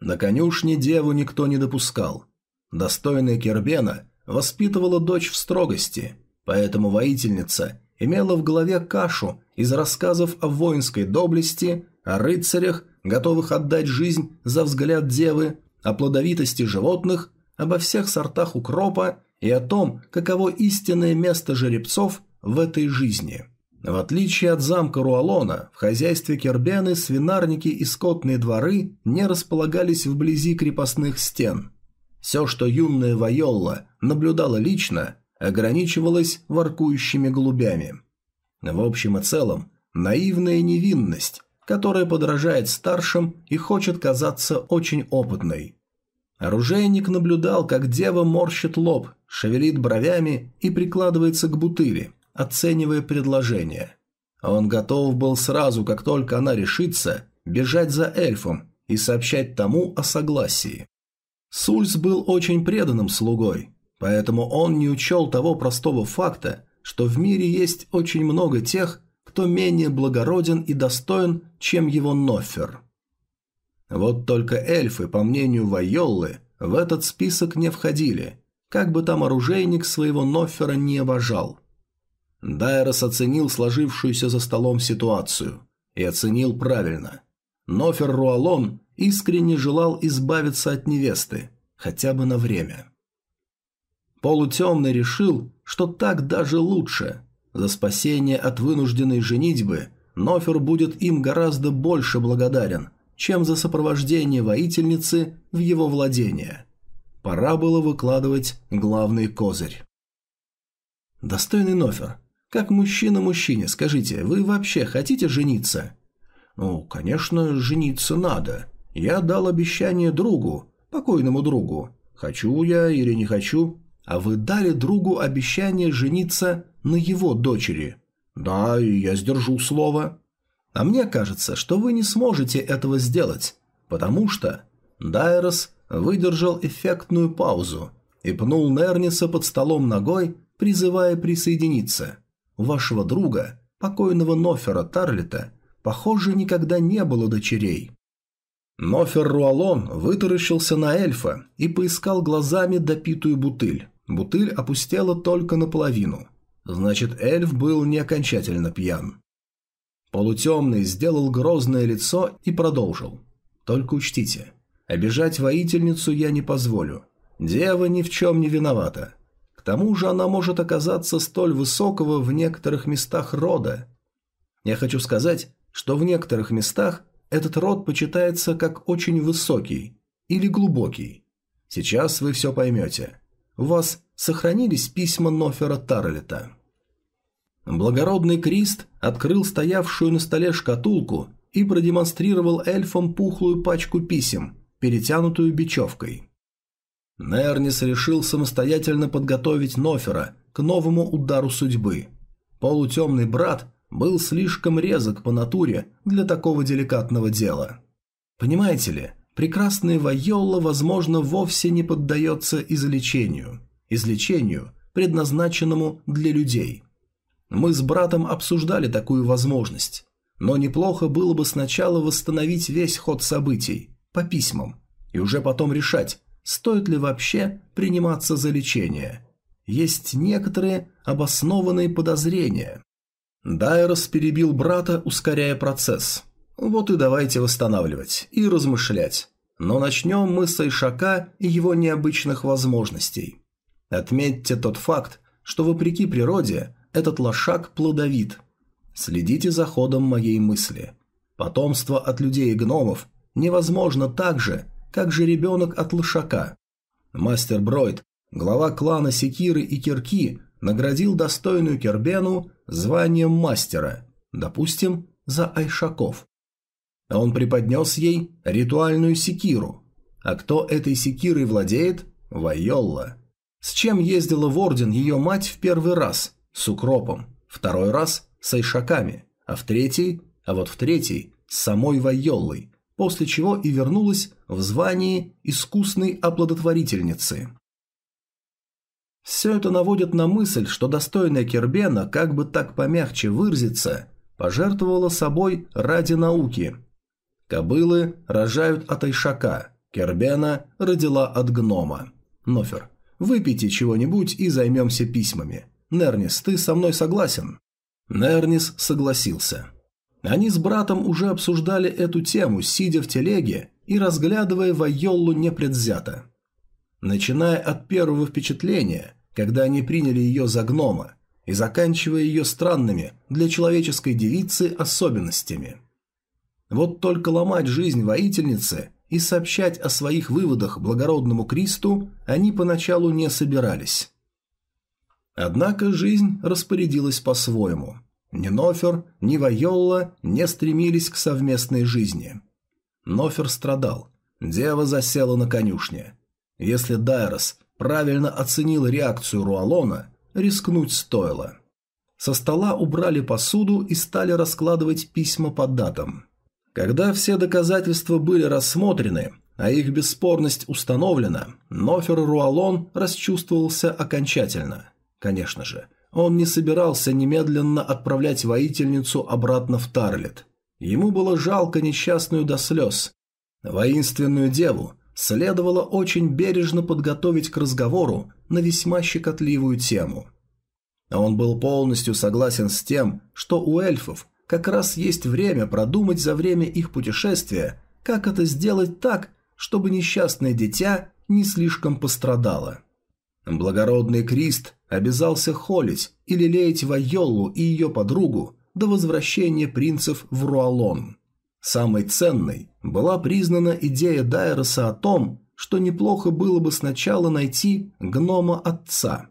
На конюшне деву никто не допускал. Достойная Кербена воспитывала дочь в строгости, поэтому воительница имела в голове кашу из рассказов о воинской доблести, о рыцарях, готовых отдать жизнь за взгляд девы, о плодовитости животных, обо всех сортах укропа и о том, каково истинное место жеребцов в этой жизни. В отличие от замка Руалона, в хозяйстве Кербены свинарники и скотные дворы не располагались вблизи крепостных стен. Все, что юная Вайолла наблюдала лично, ограничивалось воркующими голубями. В общем и целом, наивная невинность, которая подражает старшим и хочет казаться очень опытной. Оружейник наблюдал, как дева морщит лоб, шевелит бровями и прикладывается к бутыли, оценивая предложение. Он готов был сразу, как только она решится, бежать за эльфом и сообщать тому о согласии. Сульс был очень преданным слугой, поэтому он не учел того простого факта, что в мире есть очень много тех, кто менее благороден и достоин, чем его Нофер. Вот только эльфы, по мнению Вайоллы, в этот список не входили, как бы там оружейник своего Нофера не обожал. Дайрос оценил сложившуюся за столом ситуацию. И оценил правильно. Нофер Руалон искренне желал избавиться от невесты, хотя бы на время. Полутемный решил, что так даже лучше. За спасение от вынужденной женитьбы Нофер будет им гораздо больше благодарен, чем за сопровождение воительницы в его владение. Пора было выкладывать главный козырь. «Достойный Нофер, как мужчина мужчине, скажите, вы вообще хотите жениться?» «Ну, конечно, жениться надо. Я дал обещание другу, покойному другу. Хочу я или не хочу. а вы дали другу обещание жениться на его дочери. Да, и я сдержу слово. А мне кажется, что вы не сможете этого сделать, потому что... Дайрос выдержал эффектную паузу и пнул Нерниса под столом ногой, призывая присоединиться. Вашего друга, покойного Нофера Тарлита, похоже, никогда не было дочерей. Нофер Руалон вытаращился на эльфа и поискал глазами допитую бутыль. Бутыль опустела только наполовину. Значит, эльф был не окончательно пьян. Полутемный сделал грозное лицо и продолжил. «Только учтите, обижать воительницу я не позволю. Дева ни в чем не виновата. К тому же она может оказаться столь высокого в некоторых местах рода. Я хочу сказать, что в некоторых местах этот род почитается как очень высокий или глубокий. Сейчас вы все поймете. У вас сохранились письма Нофера Тарлета. Благородный Крист открыл стоявшую на столе шкатулку и продемонстрировал эльфам пухлую пачку писем, перетянутую бечевкой. Нернис решил самостоятельно подготовить Нофера к новому удару судьбы. Полутемный брат был слишком резок по натуре для такого деликатного дела. Понимаете ли, прекрасный Вайолла, возможно, вовсе не поддается излечению. Излечению, предназначенному для людей. Мы с братом обсуждали такую возможность. Но неплохо было бы сначала восстановить весь ход событий, по письмам, и уже потом решать, стоит ли вообще приниматься за лечение. Есть некоторые обоснованные подозрения. Дайрос перебил брата, ускоряя процесс. Вот и давайте восстанавливать и размышлять. Но начнем мы с Айшака и его необычных возможностей. Отметьте тот факт, что вопреки природе этот лошак плодовит. Следите за ходом моей мысли. Потомство от людей и гномов невозможно так же, как же ребенок от лошака. Мастер Бройд, глава клана Секиры и Кирки, наградил достойную Кербену званием мастера, допустим, за Айшаков. Он преподнес ей ритуальную секиру. А кто этой секирой владеет? Вайолла. С чем ездила в Орден ее мать в первый раз? С укропом. Второй раз с Айшаками. А в третий, а вот в третий с самой Вайоллой после чего и вернулась в звании искусной оплодотворительницы. Все это наводит на мысль, что достойная Кербена, как бы так помягче выразиться, пожертвовала собой ради науки. Кобылы рожают от Айшака, Кербена родила от гнома. Нофер, выпейте чего-нибудь и займемся письмами. Нернис, ты со мной согласен? Нернис согласился. Они с братом уже обсуждали эту тему, сидя в телеге и разглядывая Вайоллу непредвзято. Начиная от первого впечатления, когда они приняли ее за гнома, и заканчивая ее странными для человеческой девицы особенностями. Вот только ломать жизнь воительницы и сообщать о своих выводах благородному Кристу они поначалу не собирались. Однако жизнь распорядилась по-своему – ни Нофер, ни Вайолла не стремились к совместной жизни. Нофер страдал. Дева засела на конюшне. Если Дайрос правильно оценил реакцию Руалона, рискнуть стоило. Со стола убрали посуду и стали раскладывать письма по датам. Когда все доказательства были рассмотрены, а их бесспорность установлена, Нофер Руалон расчувствовался окончательно. Конечно же, он не собирался немедленно отправлять воительницу обратно в Тарлет. Ему было жалко несчастную до слез. Воинственную деву следовало очень бережно подготовить к разговору на весьма щекотливую тему. Он был полностью согласен с тем, что у эльфов как раз есть время продумать за время их путешествия, как это сделать так, чтобы несчастное дитя не слишком пострадало. Благородный Крист обязался холить и лелеять Вайоллу и ее подругу до возвращения принцев в Руалон. Самой ценной была признана идея Дайроса о том, что неплохо было бы сначала найти гнома отца.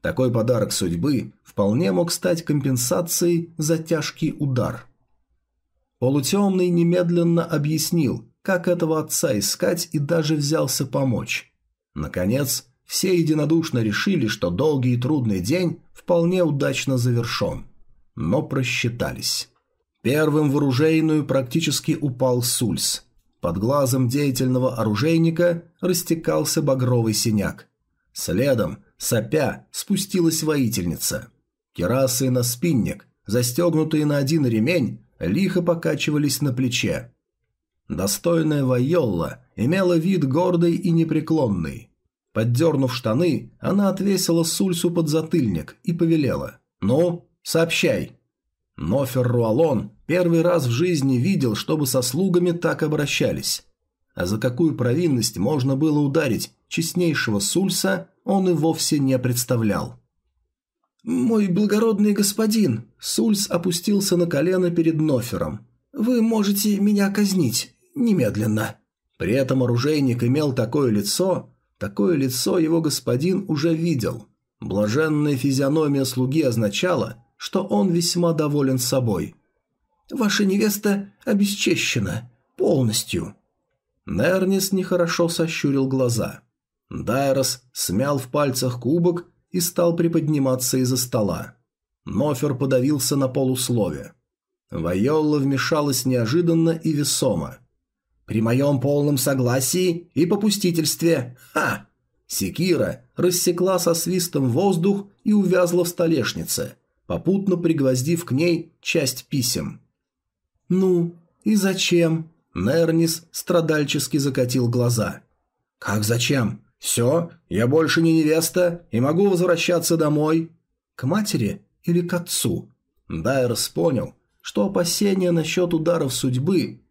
Такой подарок судьбы вполне мог стать компенсацией за тяжкий удар. Полутемный немедленно объяснил, как этого отца искать и даже взялся помочь. Наконец, все единодушно решили, что долгий и трудный день вполне удачно завершен. Но просчитались. Первым в оружейную практически упал Сульс. Под глазом деятельного оружейника растекался багровый синяк. Следом, сопя, спустилась воительница. Керасы на спинник, застегнутые на один ремень, лихо покачивались на плече. Достойная Вайолла имела вид гордый и непреклонный. Поддернув штаны, она отвесила Сульсу под затыльник и повелела. «Ну, сообщай». Но Ферруалон первый раз в жизни видел, чтобы со слугами так обращались. А за какую провинность можно было ударить честнейшего Сульса, он и вовсе не представлял. «Мой благородный господин!» Сульс опустился на колено перед Нофером. «Вы можете меня казнить. Немедленно». При этом оружейник имел такое лицо, такое лицо его господин уже видел. Блаженная физиономия слуги означала, что он весьма доволен собой. «Ваша невеста обесчещена. Полностью». Нернис нехорошо сощурил глаза. Дайрос смял в пальцах кубок и стал приподниматься из-за стола. Нофер подавился на полуслове. Вайолла вмешалась неожиданно и весомо. «При моем полном согласии и попустительстве! Ха!» Секира рассекла со свистом воздух и увязла в столешнице, попутно пригвоздив к ней часть писем. «Ну, и зачем?» Нернис страдальчески закатил глаза. «Как зачем? «Все, я больше не невеста и могу возвращаться домой». «К матери или к отцу?» Дайрос понял, что опасения насчет ударов судьбы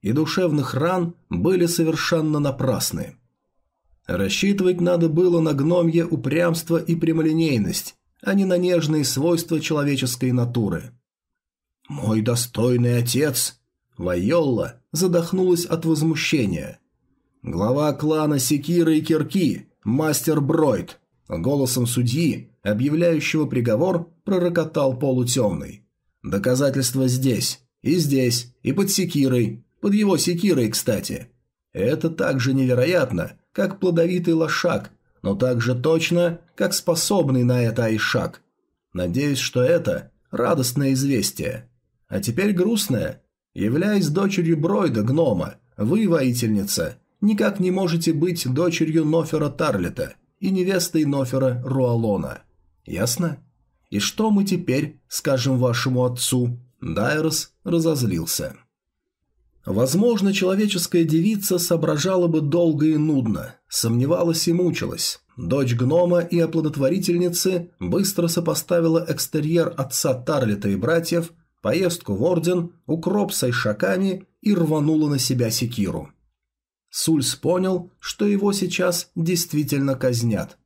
и душевных ран были совершенно напрасны. Рассчитывать надо было на гномье упрямство и прямолинейность, а не на нежные свойства человеческой натуры. «Мой достойный отец!» Вайолла задохнулась от возмущения – Глава клана Секира и Кирки, мастер Бройд. Голосом судьи, объявляющего приговор, пророкотал полутемный. Доказательства здесь, и здесь, и под Секирой, под его Секирой, кстати. Это так же невероятно, как плодовитый лошак, но так же точно, как способный на это Айшак. Надеюсь, что это радостное известие. А теперь грустное. Являясь дочерью Бройда, гнома, вы, воительница, никак не можете быть дочерью Нофера Тарлета и невестой Нофера Руалона. Ясно? И что мы теперь скажем вашему отцу?» Дайрос разозлился. Возможно, человеческая девица соображала бы долго и нудно, сомневалась и мучилась. Дочь гнома и оплодотворительницы быстро сопоставила экстерьер отца Тарлета и братьев, поездку в Орден, укроп с айшаками и рванула на себя секиру. Сульс понял, что его сейчас действительно казнят.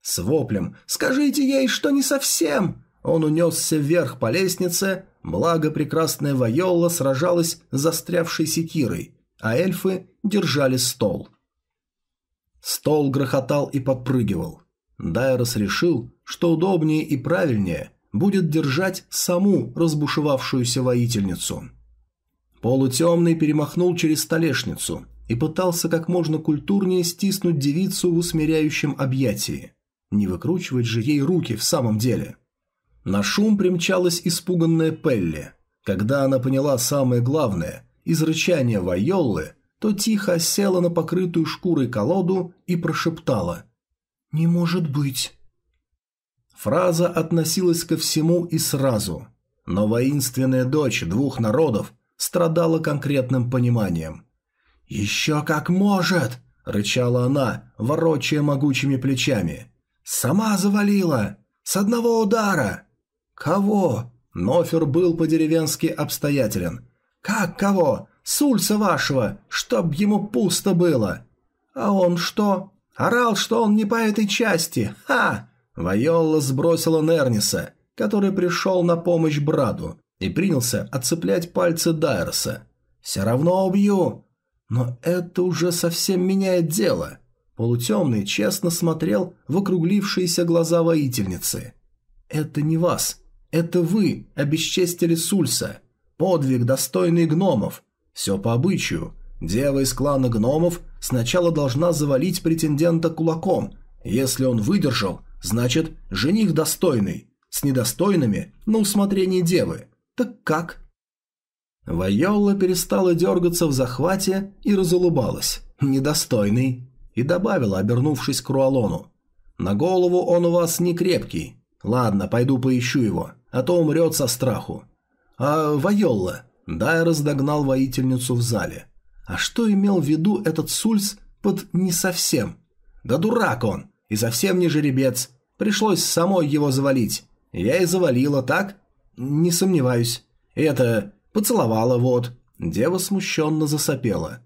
С воплем «Скажите ей, что не совсем!» Он унесся вверх по лестнице, благо прекрасная Вайолла сражалась с застрявшей секирой, а эльфы держали стол. Стол грохотал и подпрыгивал. Дайрос решил, что удобнее и правильнее будет держать саму разбушевавшуюся воительницу. Полутемный перемахнул через столешницу – и пытался как можно культурнее стиснуть девицу в усмиряющем объятии. Не выкручивать же ей руки в самом деле. На шум примчалась испуганная Пелли. Когда она поняла самое главное – из рычания Вайоллы, то тихо села на покрытую шкурой колоду и прошептала «Не может быть». Фраза относилась ко всему и сразу, но воинственная дочь двух народов страдала конкретным пониманием. «Еще как может!» – рычала она, ворочая могучими плечами. «Сама завалила! С одного удара!» «Кого?» – Нофер был по-деревенски обстоятелен. «Как кого? Сульса вашего, чтоб ему пусто было!» «А он что? Орал, что он не по этой части! Ха!» Вайолла сбросила Нерниса, который пришел на помощь брату, и принялся отцеплять пальцы Дайерса. «Все равно убью! Но это уже совсем меняет дело. Полутемный честно смотрел в округлившиеся глаза воительницы. «Это не вас. Это вы обесчестили Сульса. Подвиг, достойный гномов. Все по обычаю. Дева из клана гномов сначала должна завалить претендента кулаком, Если он выдержал, значит, жених достойный. С недостойными на усмотрение девы. Так как? Вайолла перестала дергаться в захвате и разулыбалась. «Недостойный». И добавила, обернувшись к Руалону. «На голову он у вас не крепкий. Ладно, пойду поищу его, а то умрет со страху». «А Вайолла?» Дайрос догнал воительницу в зале. «А что имел в виду этот Сульс под «не совсем»?» «Да дурак он! И совсем не жеребец. Пришлось самой его завалить. Я и завалила, так?» «Не сомневаюсь. Это... Поцеловала, вот». Дева смущенно засопела.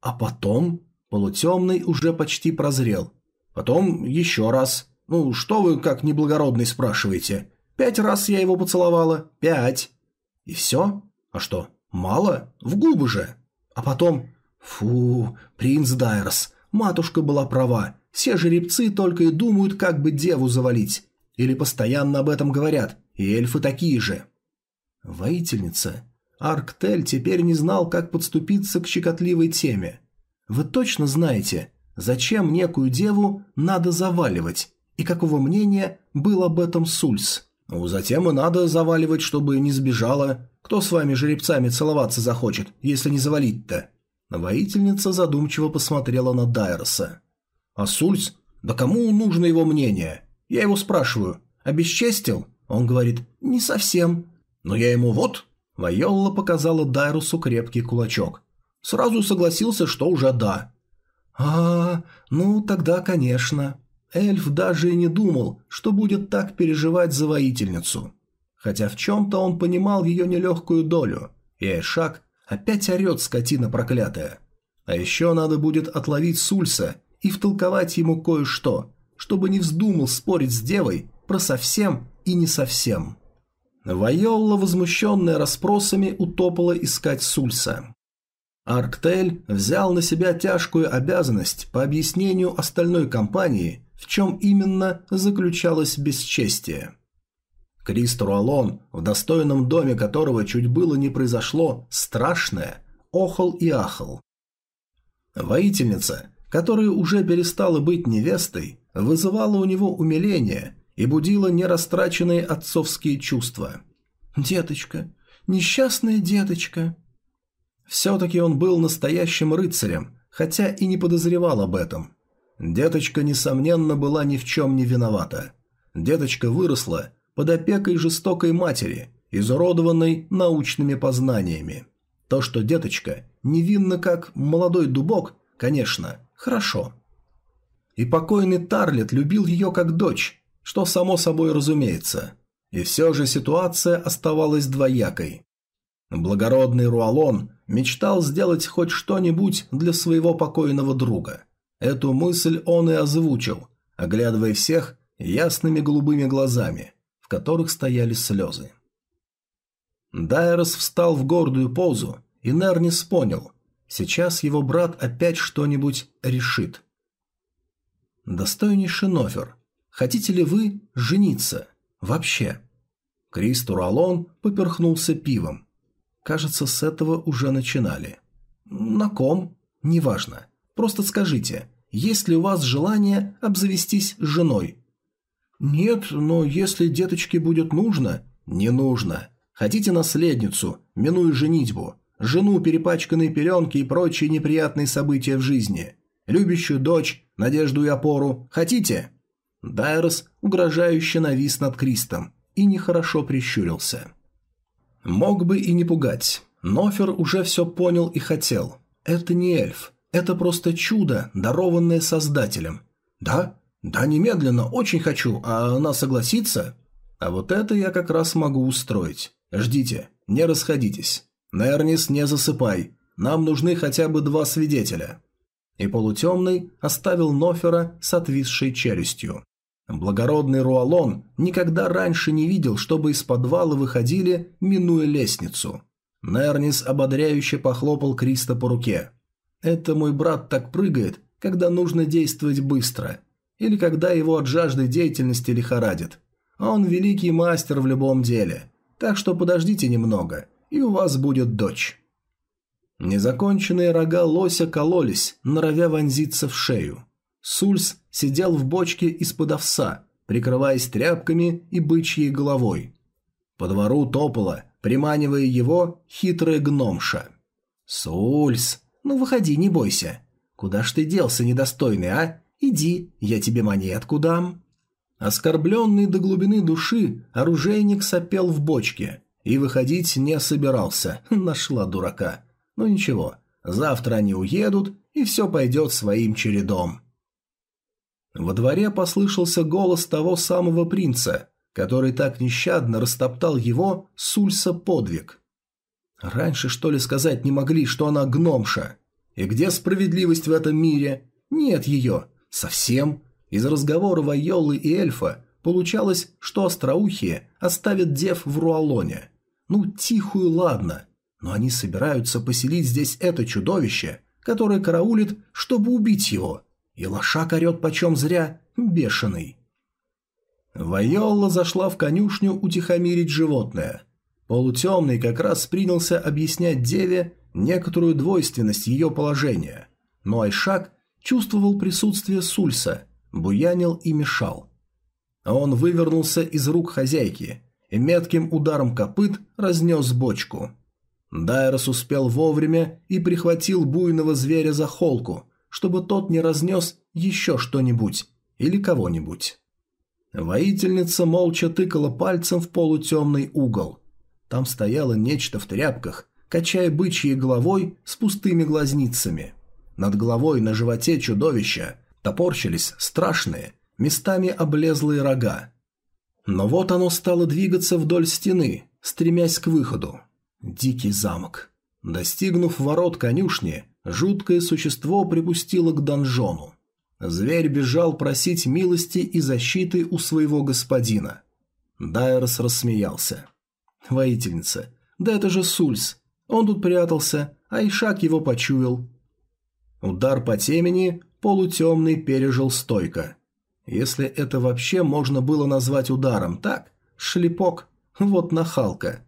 А потом полутемный уже почти прозрел. Потом еще раз. Ну, что вы как неблагородный спрашиваете? Пять раз я его поцеловала. Пять. И все? А что, мало? В губы же. А потом... Фу, принц Дайрос. Матушка была права. Все жеребцы только и думают, как бы деву завалить. Или постоянно об этом говорят. И эльфы такие же. Воительница Арктель теперь не знал, как подступиться к щекотливой теме. Вы точно знаете, зачем некую деву надо заваливать, и какого мнения был об этом Сульс? Ну, затем и надо заваливать, чтобы не сбежала. Кто с вами жеребцами целоваться захочет, если не завалить-то? Воительница задумчиво посмотрела на Дайроса. А Сульс? Да кому нужно его мнение? Я его спрашиваю. Обесчестил? Он говорит, не совсем. Но я ему вот, Вайолла показала Дайрусу крепкий кулачок. Сразу согласился, что уже да. а ну тогда, конечно. Эльф даже и не думал, что будет так переживать за воительницу. Хотя в чем-то он понимал ее нелегкую долю. И Айшак опять орет скотина проклятая. А еще надо будет отловить Сульса и втолковать ему кое-что, чтобы не вздумал спорить с девой про совсем и не совсем. Вайолла, возмущенная расспросами, утопала искать Сульса. Арктель взял на себя тяжкую обязанность по объяснению остальной компании, в чем именно заключалось бесчестие. Кристо в достойном доме которого чуть было не произошло страшное, охал и ахал. Воительница, которая уже перестала быть невестой, вызывала у него умиление и будила нерастраченные отцовские чувства. «Деточка, несчастная деточка!» Все-таки он был настоящим рыцарем, хотя и не подозревал об этом. Деточка, несомненно, была ни в чем не виновата. Деточка выросла под опекой жестокой матери, изуродованной научными познаниями. То, что деточка невинна как молодой дубок, конечно, хорошо. И покойный Тарлет любил ее как дочь, что само собой разумеется. И все же ситуация оставалась двоякой. Благородный Руалон мечтал сделать хоть что-нибудь для своего покойного друга. Эту мысль он и озвучил, оглядывая всех ясными голубыми глазами, в которых стояли слезы. Дайрос встал в гордую позу, и Нернис понял, сейчас его брат опять что-нибудь решит. Достойнейший Нофер, Хотите ли вы жениться? Вообще?» Крис Туралон поперхнулся пивом. Кажется, с этого уже начинали. «На ком? Неважно. Просто скажите, есть ли у вас желание обзавестись женой?» «Нет, но если деточке будет нужно...» «Не нужно. Хотите наследницу, минуя женитьбу, жену перепачканной пеленки и прочие неприятные события в жизни, любящую дочь, надежду и опору. Хотите?» Дайрос угрожающе навис над Кристом и нехорошо прищурился. Мог бы и не пугать. Нофер уже все понял и хотел. Это не эльф. Это просто чудо, дарованное Создателем. Да? Да, немедленно, очень хочу. А она согласится? А вот это я как раз могу устроить. Ждите, не расходитесь. Нернис, не засыпай. Нам нужны хотя бы два свидетеля. И полутемный оставил Нофера с отвисшей челюстью. Благородный Руалон никогда раньше не видел, чтобы из подвала выходили, минуя лестницу. Нернис ободряюще похлопал Криста по руке. «Это мой брат так прыгает, когда нужно действовать быстро. Или когда его от жажды деятельности лихорадит. Он великий мастер в любом деле. Так что подождите немного, и у вас будет дочь». Незаконченные рога лося кололись, норовя вонзиться в шею. Сульс сидел в бочке из-под овса, прикрываясь тряпками и бычьей головой. По двору топала, приманивая его, хитрая гномша. «Сульс, ну выходи, не бойся. Куда ж ты делся, недостойный, а? Иди, я тебе монетку дам». Оскорбленный до глубины души, оружейник сопел в бочке и выходить не собирался, нашла дурака. Ну ничего, завтра они уедут, и все пойдет своим чередом. Во дворе послышался голос того самого принца, который так нещадно растоптал его Сульса подвиг. Раньше, что ли, сказать не могли, что она гномша? И где справедливость в этом мире? Нет ее. Совсем. Из разговора Вайолы и эльфа получалось, что остроухие оставят дев в Руалоне. Ну, тихую, ладно. Но они собираются поселить здесь это чудовище, которое караулит, чтобы убить его. И лошак орет почем зря, бешеный. Вайолла зашла в конюшню утихомирить животное. Полутемный как раз принялся объяснять деве некоторую двойственность ее положения. Но Айшак чувствовал присутствие Сульса, буянил и мешал. Он вывернулся из рук хозяйки и метким ударом копыт разнес бочку. Дайрос успел вовремя и прихватил буйного зверя за холку, чтобы тот не разнес еще что-нибудь или кого-нибудь. Воительница молча тыкала пальцем в полутемный угол. Там стояло нечто в тряпках, качая бычьей головой с пустыми глазницами. Над головой на животе чудовища топорщились страшные, местами облезлые рога. Но вот оно стало двигаться вдоль стены, стремясь к выходу. Дикий замок. Достигнув ворот конюшни, жуткое существо припустило к донжону. Зверь бежал просить милости и защиты у своего господина. Дайрос рассмеялся. «Воительница, да это же Сульс. Он тут прятался, а Ишак его почуял». Удар по темени полутемный пережил стойко. Если это вообще можно было назвать ударом, так? Шлепок. Вот нахалка.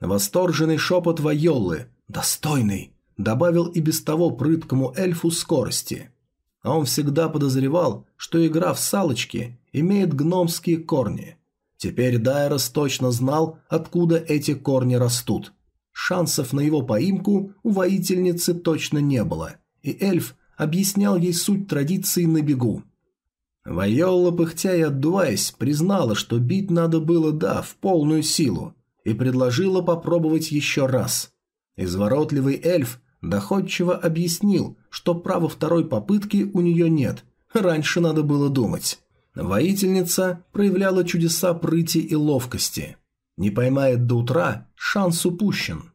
Восторженный шепот Вайоллы. «Достойный!» добавил и без того прыткому эльфу скорости а он всегда подозревал, что игра в салочки имеет гномские корни. Теперь Дайрос точно знал, откуда эти корни растут. Шансов на его поимку у воительницы точно не было, и эльф объяснял ей суть традиции на бегу. Вайолла, пыхтя и отдуваясь, признала, что бить надо было, да, в полную силу, и предложила попробовать еще раз. Изворотливый эльф доходчиво объяснил, что права второй попытки у нее нет. Раньше надо было думать. Воительница проявляла чудеса прыти и ловкости. Не поймает до утра, шанс упущен.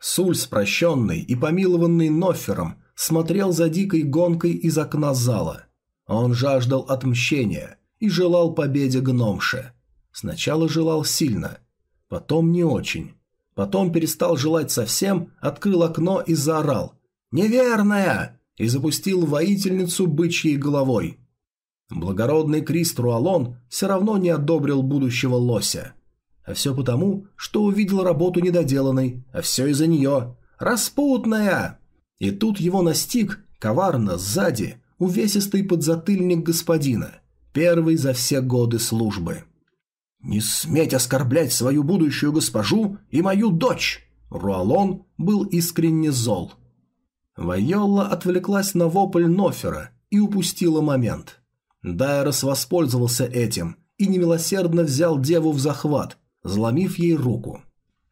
Суль, спрощенный и помилованный Нофером, смотрел за дикой гонкой из окна зала. Он жаждал отмщения и желал победе гномше. Сначала желал сильно, потом не очень. Потом перестал желать совсем, открыл окно и заорал «Неверная!» и запустил воительницу бычьей головой. Благородный Крист Руалон все равно не одобрил будущего лося. А все потому, что увидел работу недоделанной, а все из-за нее. «Распутная!» И тут его настиг, коварно, сзади, увесистый подзатыльник господина, первый за все годы службы. «Не сметь оскорблять свою будущую госпожу и мою дочь!» Руалон был искренне зол. Вайолла отвлеклась на вопль Нофера и упустила момент. Дайрос воспользовался этим и немилосердно взял деву в захват, заломив ей руку.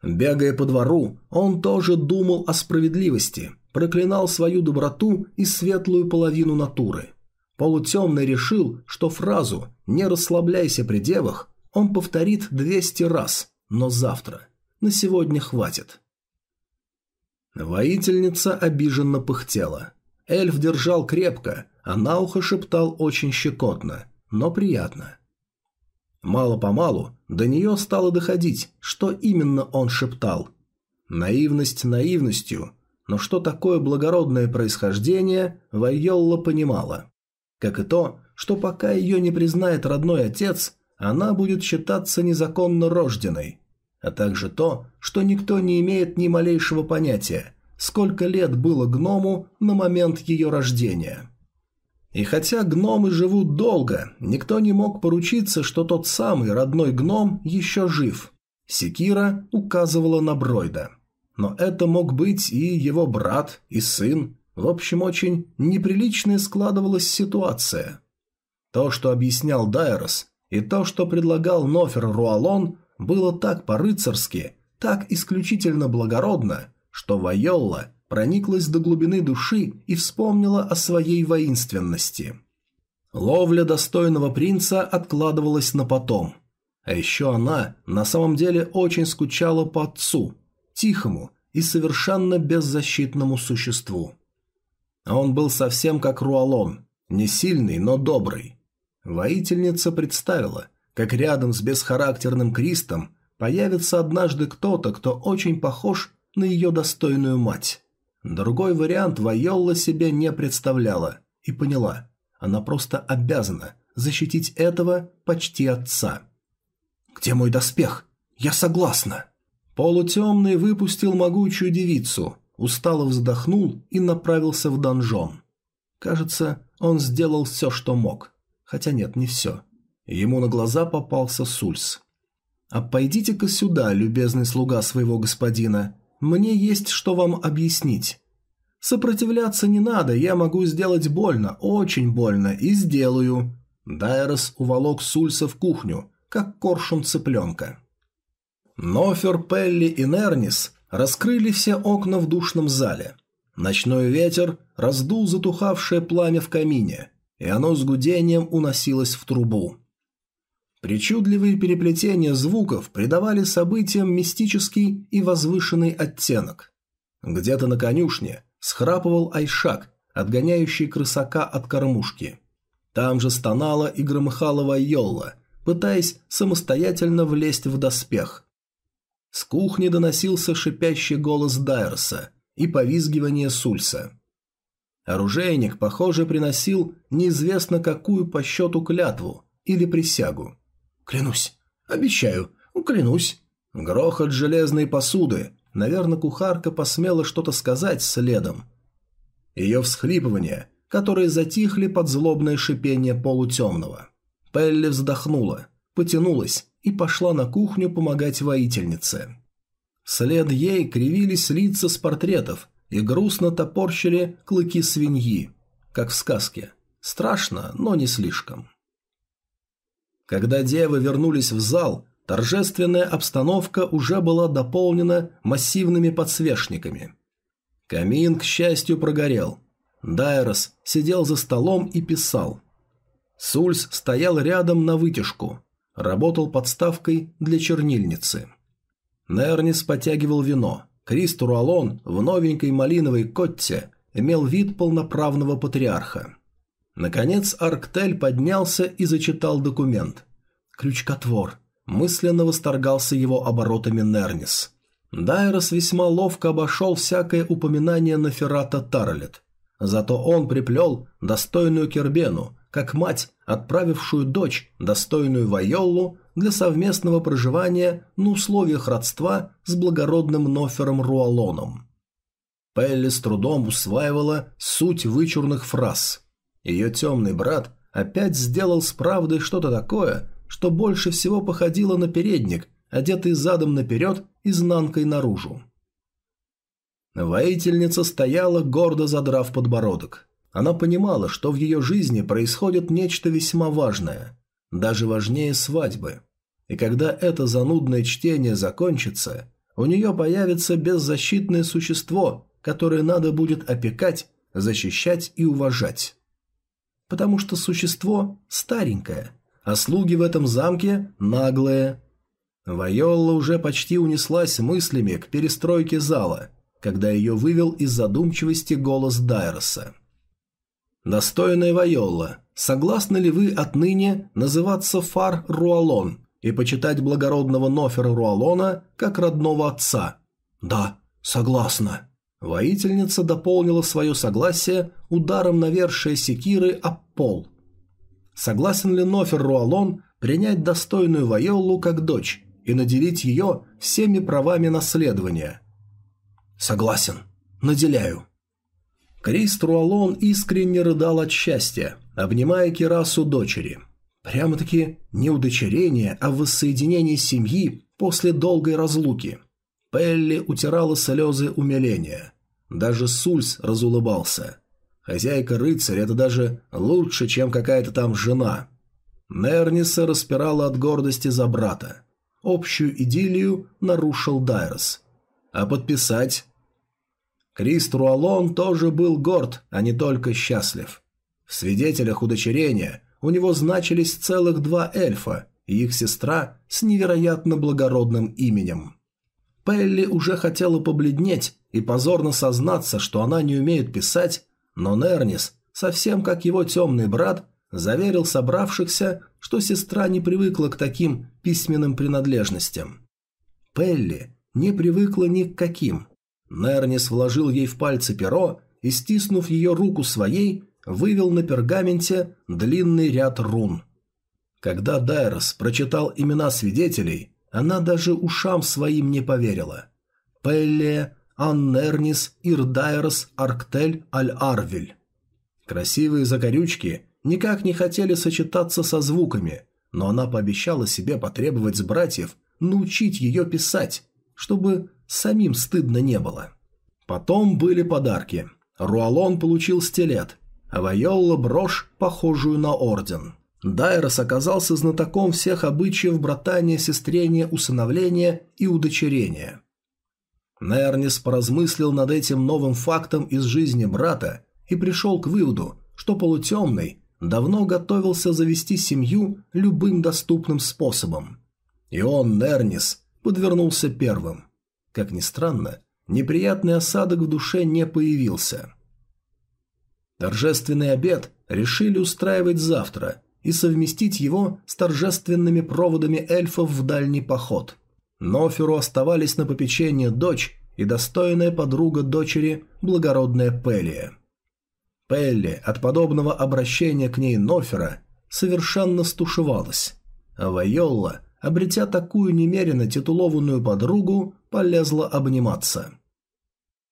Бегая по двору, он тоже думал о справедливости, проклинал свою доброту и светлую половину натуры. Полутемный решил, что фразу «не расслабляйся при девах» Он повторит 200 раз, но завтра. На сегодня хватит. Воительница обиженно пыхтела. Эльф держал крепко, а на ухо шептал очень щекотно, но приятно. Мало-помалу до нее стало доходить, что именно он шептал. Наивность наивностью, но что такое благородное происхождение, Вайолла понимала. Как и то, что пока ее не признает родной отец, она будет считаться незаконно рожденной, а также то, что никто не имеет ни малейшего понятия, сколько лет было гному на момент ее рождения. И хотя гномы живут долго, никто не мог поручиться, что тот самый родной гном еще жив. Секира указывала на Бройда. Но это мог быть и его брат, и сын. В общем, очень неприличная складывалась ситуация. То, что объяснял Дайрос, и то, что предлагал Нофер Руалон, было так по-рыцарски, так исключительно благородно, что Вайолла прониклась до глубины души и вспомнила о своей воинственности. Ловля достойного принца откладывалась на потом. А еще она на самом деле очень скучала по отцу, тихому и совершенно беззащитному существу. А он был совсем как Руалон, не сильный, но добрый. Воительница представила, как рядом с бесхарактерным Кристом появится однажды кто-то, кто очень похож на ее достойную мать. Другой вариант Вайолла себе не представляла и поняла, она просто обязана защитить этого почти отца. «Где мой доспех? Я согласна!» Полутемный выпустил могучую девицу, устало вздохнул и направился в донжон. Кажется, он сделал все, что мог. Хотя нет, не все. Ему на глаза попался Сульс. «А пойдите-ка сюда, любезный слуга своего господина. Мне есть что вам объяснить. Сопротивляться не надо, я могу сделать больно, очень больно, и сделаю». Дайрос уволок Сульса в кухню, как коршун цыпленка. Нофер, Пелли и Нернис раскрыли все окна в душном зале. Ночной ветер раздул затухавшее пламя в камине, и оно с гудением уносилось в трубу. Причудливые переплетения звуков придавали событиям мистический и возвышенный оттенок. Где-то на конюшне схрапывал Айшак, отгоняющий крысака от кормушки. Там же стонала и громыхала Вайолла, пытаясь самостоятельно влезть в доспех. С кухни доносился шипящий голос Дайерса и повизгивание Сульса. Оружейник, похоже, приносил неизвестно какую по счету клятву или присягу. «Клянусь! Обещаю! Клянусь!» Грохот железной посуды. Наверное, кухарка посмела что-то сказать следом. Ее всхлипывания, которые затихли под злобное шипение полутемного. Пелли вздохнула, потянулась и пошла на кухню помогать воительнице. Вслед ей кривились лица с портретов и грустно топорщили клыки свиньи, как в сказке. Страшно, но не слишком. Когда девы вернулись в зал, торжественная обстановка уже была дополнена массивными подсвечниками. Камин, к счастью, прогорел. Дайрос сидел за столом и писал. Сульс стоял рядом на вытяжку, работал подставкой для чернильницы. Нернис потягивал вино. Крист Руалон в новенькой малиновой котте имел вид полноправного патриарха. Наконец Арктель поднялся и зачитал документ. «Крючкотвор». Мысленно восторгался его оборотами Нернис. Дайрос весьма ловко обошел всякое упоминание на Феррата Тарлет. Зато он приплел достойную Кербену, как мать, отправившую дочь, достойную Вайоллу, для совместного проживания на условиях родства с благородным Нофером Руалоном. Пелли с трудом усваивала суть вычурных фраз – ее темный брат опять сделал с правдой что-то такое, что больше всего походило на передник, одетый задом наперед, изнанкой наружу. Воительница стояла, гордо задрав подбородок. Она понимала, что в ее жизни происходит нечто весьма важное, даже важнее свадьбы. И когда это занудное чтение закончится, у нее появится беззащитное существо, которое надо будет опекать, защищать и уважать потому что существо старенькое, а слуги в этом замке наглые. Вайолла уже почти унеслась мыслями к перестройке зала, когда ее вывел из задумчивости голос Дайроса. «Достойная Вайолла, согласны ли вы отныне называться Фар Руалон и почитать благородного Нофера Руалона как родного отца?» «Да, согласна». Воительница дополнила свое согласие ударом навершия секиры об пол. Согласен ли Нофер Руалон принять достойную Вайоллу как дочь и наделить ее всеми правами наследования? Согласен. Наделяю. Крис Труалон искренне рыдал от счастья, обнимая Кирасу дочери. Прямо-таки не удочерение, а воссоединение семьи после долгой разлуки. Пелли утирала слезы умиления. Даже Сульс разулыбался. Хозяйка-рыцарь – это даже лучше, чем какая-то там жена. Нерниса распирала от гордости за брата. Общую идиллию нарушил Дайрос. А подписать? Крис Труалон тоже был горд, а не только счастлив. В свидетелях удочерения у него значились целых два эльфа и их сестра с невероятно благородным именем. Пелли уже хотела побледнеть и позорно сознаться, что она не умеет писать, но Нернис, совсем как его темный брат, заверил собравшихся, что сестра не привыкла к таким письменным принадлежностям. Пелли не привыкла ни к каким. Нернис вложил ей в пальцы перо и, стиснув ее руку своей, вывел на пергаменте длинный ряд рун. Когда Дайрос прочитал имена свидетелей, она даже ушам своим не поверила. Пелле, Аннернис, Ирдайрос, Арктель, Аль-Арвель. Красивые закорючки никак не хотели сочетаться со звуками, но она пообещала себе потребовать с братьев научить ее писать, чтобы самим стыдно не было. Потом были подарки. Руалон получил стилет, а Вайолла брошь, похожую на орден. Дайрос оказался знатоком всех обычаев братания, сестрения, усыновления и удочерения. Нернис поразмыслил над этим новым фактом из жизни брата и пришел к выводу, что полутемный давно готовился завести семью любым доступным способом. И он, Нернис, подвернулся первым. Как ни странно, неприятный осадок в душе не появился. Торжественный обед решили устраивать завтра и совместить его с торжественными проводами эльфов в дальний поход – Ноферу оставались на попечение дочь и достойная подруга дочери, благородная Пелия. Пелли от подобного обращения к ней Нофера совершенно стушевалась, а Вайолла, обретя такую немерено титулованную подругу, полезла обниматься.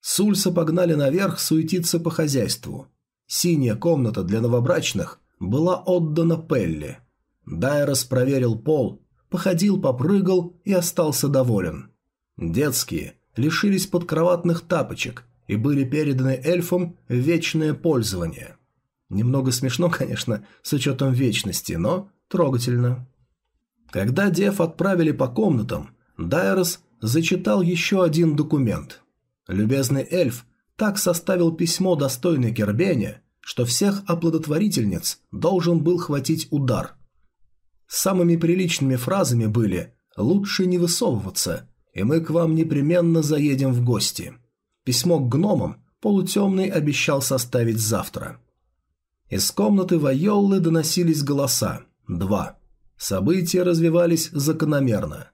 Сульса погнали наверх суетиться по хозяйству. Синяя комната для новобрачных была отдана Пелли. Дайрос проверил пол походил, попрыгал и остался доволен. Детские лишились подкроватных тапочек и были переданы эльфам в вечное пользование. Немного смешно, конечно, с учетом вечности, но трогательно. Когда дев отправили по комнатам, Дайрос зачитал еще один документ. Любезный эльф так составил письмо достойной Кербене, что всех оплодотворительниц должен был хватить удар – Самыми приличными фразами были «лучше не высовываться», и мы к вам непременно заедем в гости. Письмо к гномам полутемный обещал составить завтра. Из комнаты Вайоллы доносились голоса. Два. События развивались закономерно.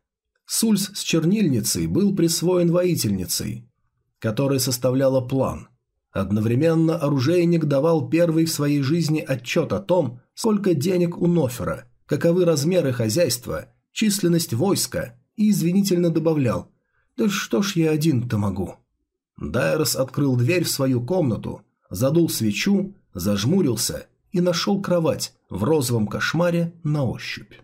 Сульс с чернильницей был присвоен воительницей, которая составляла план. Одновременно оружейник давал первый в своей жизни отчет о том, сколько денег у Нофера – каковы размеры хозяйства, численность войска, и извинительно добавлял «Да что ж я один-то могу?». Дайрос открыл дверь в свою комнату, задул свечу, зажмурился и нашел кровать в розовом кошмаре на ощупь.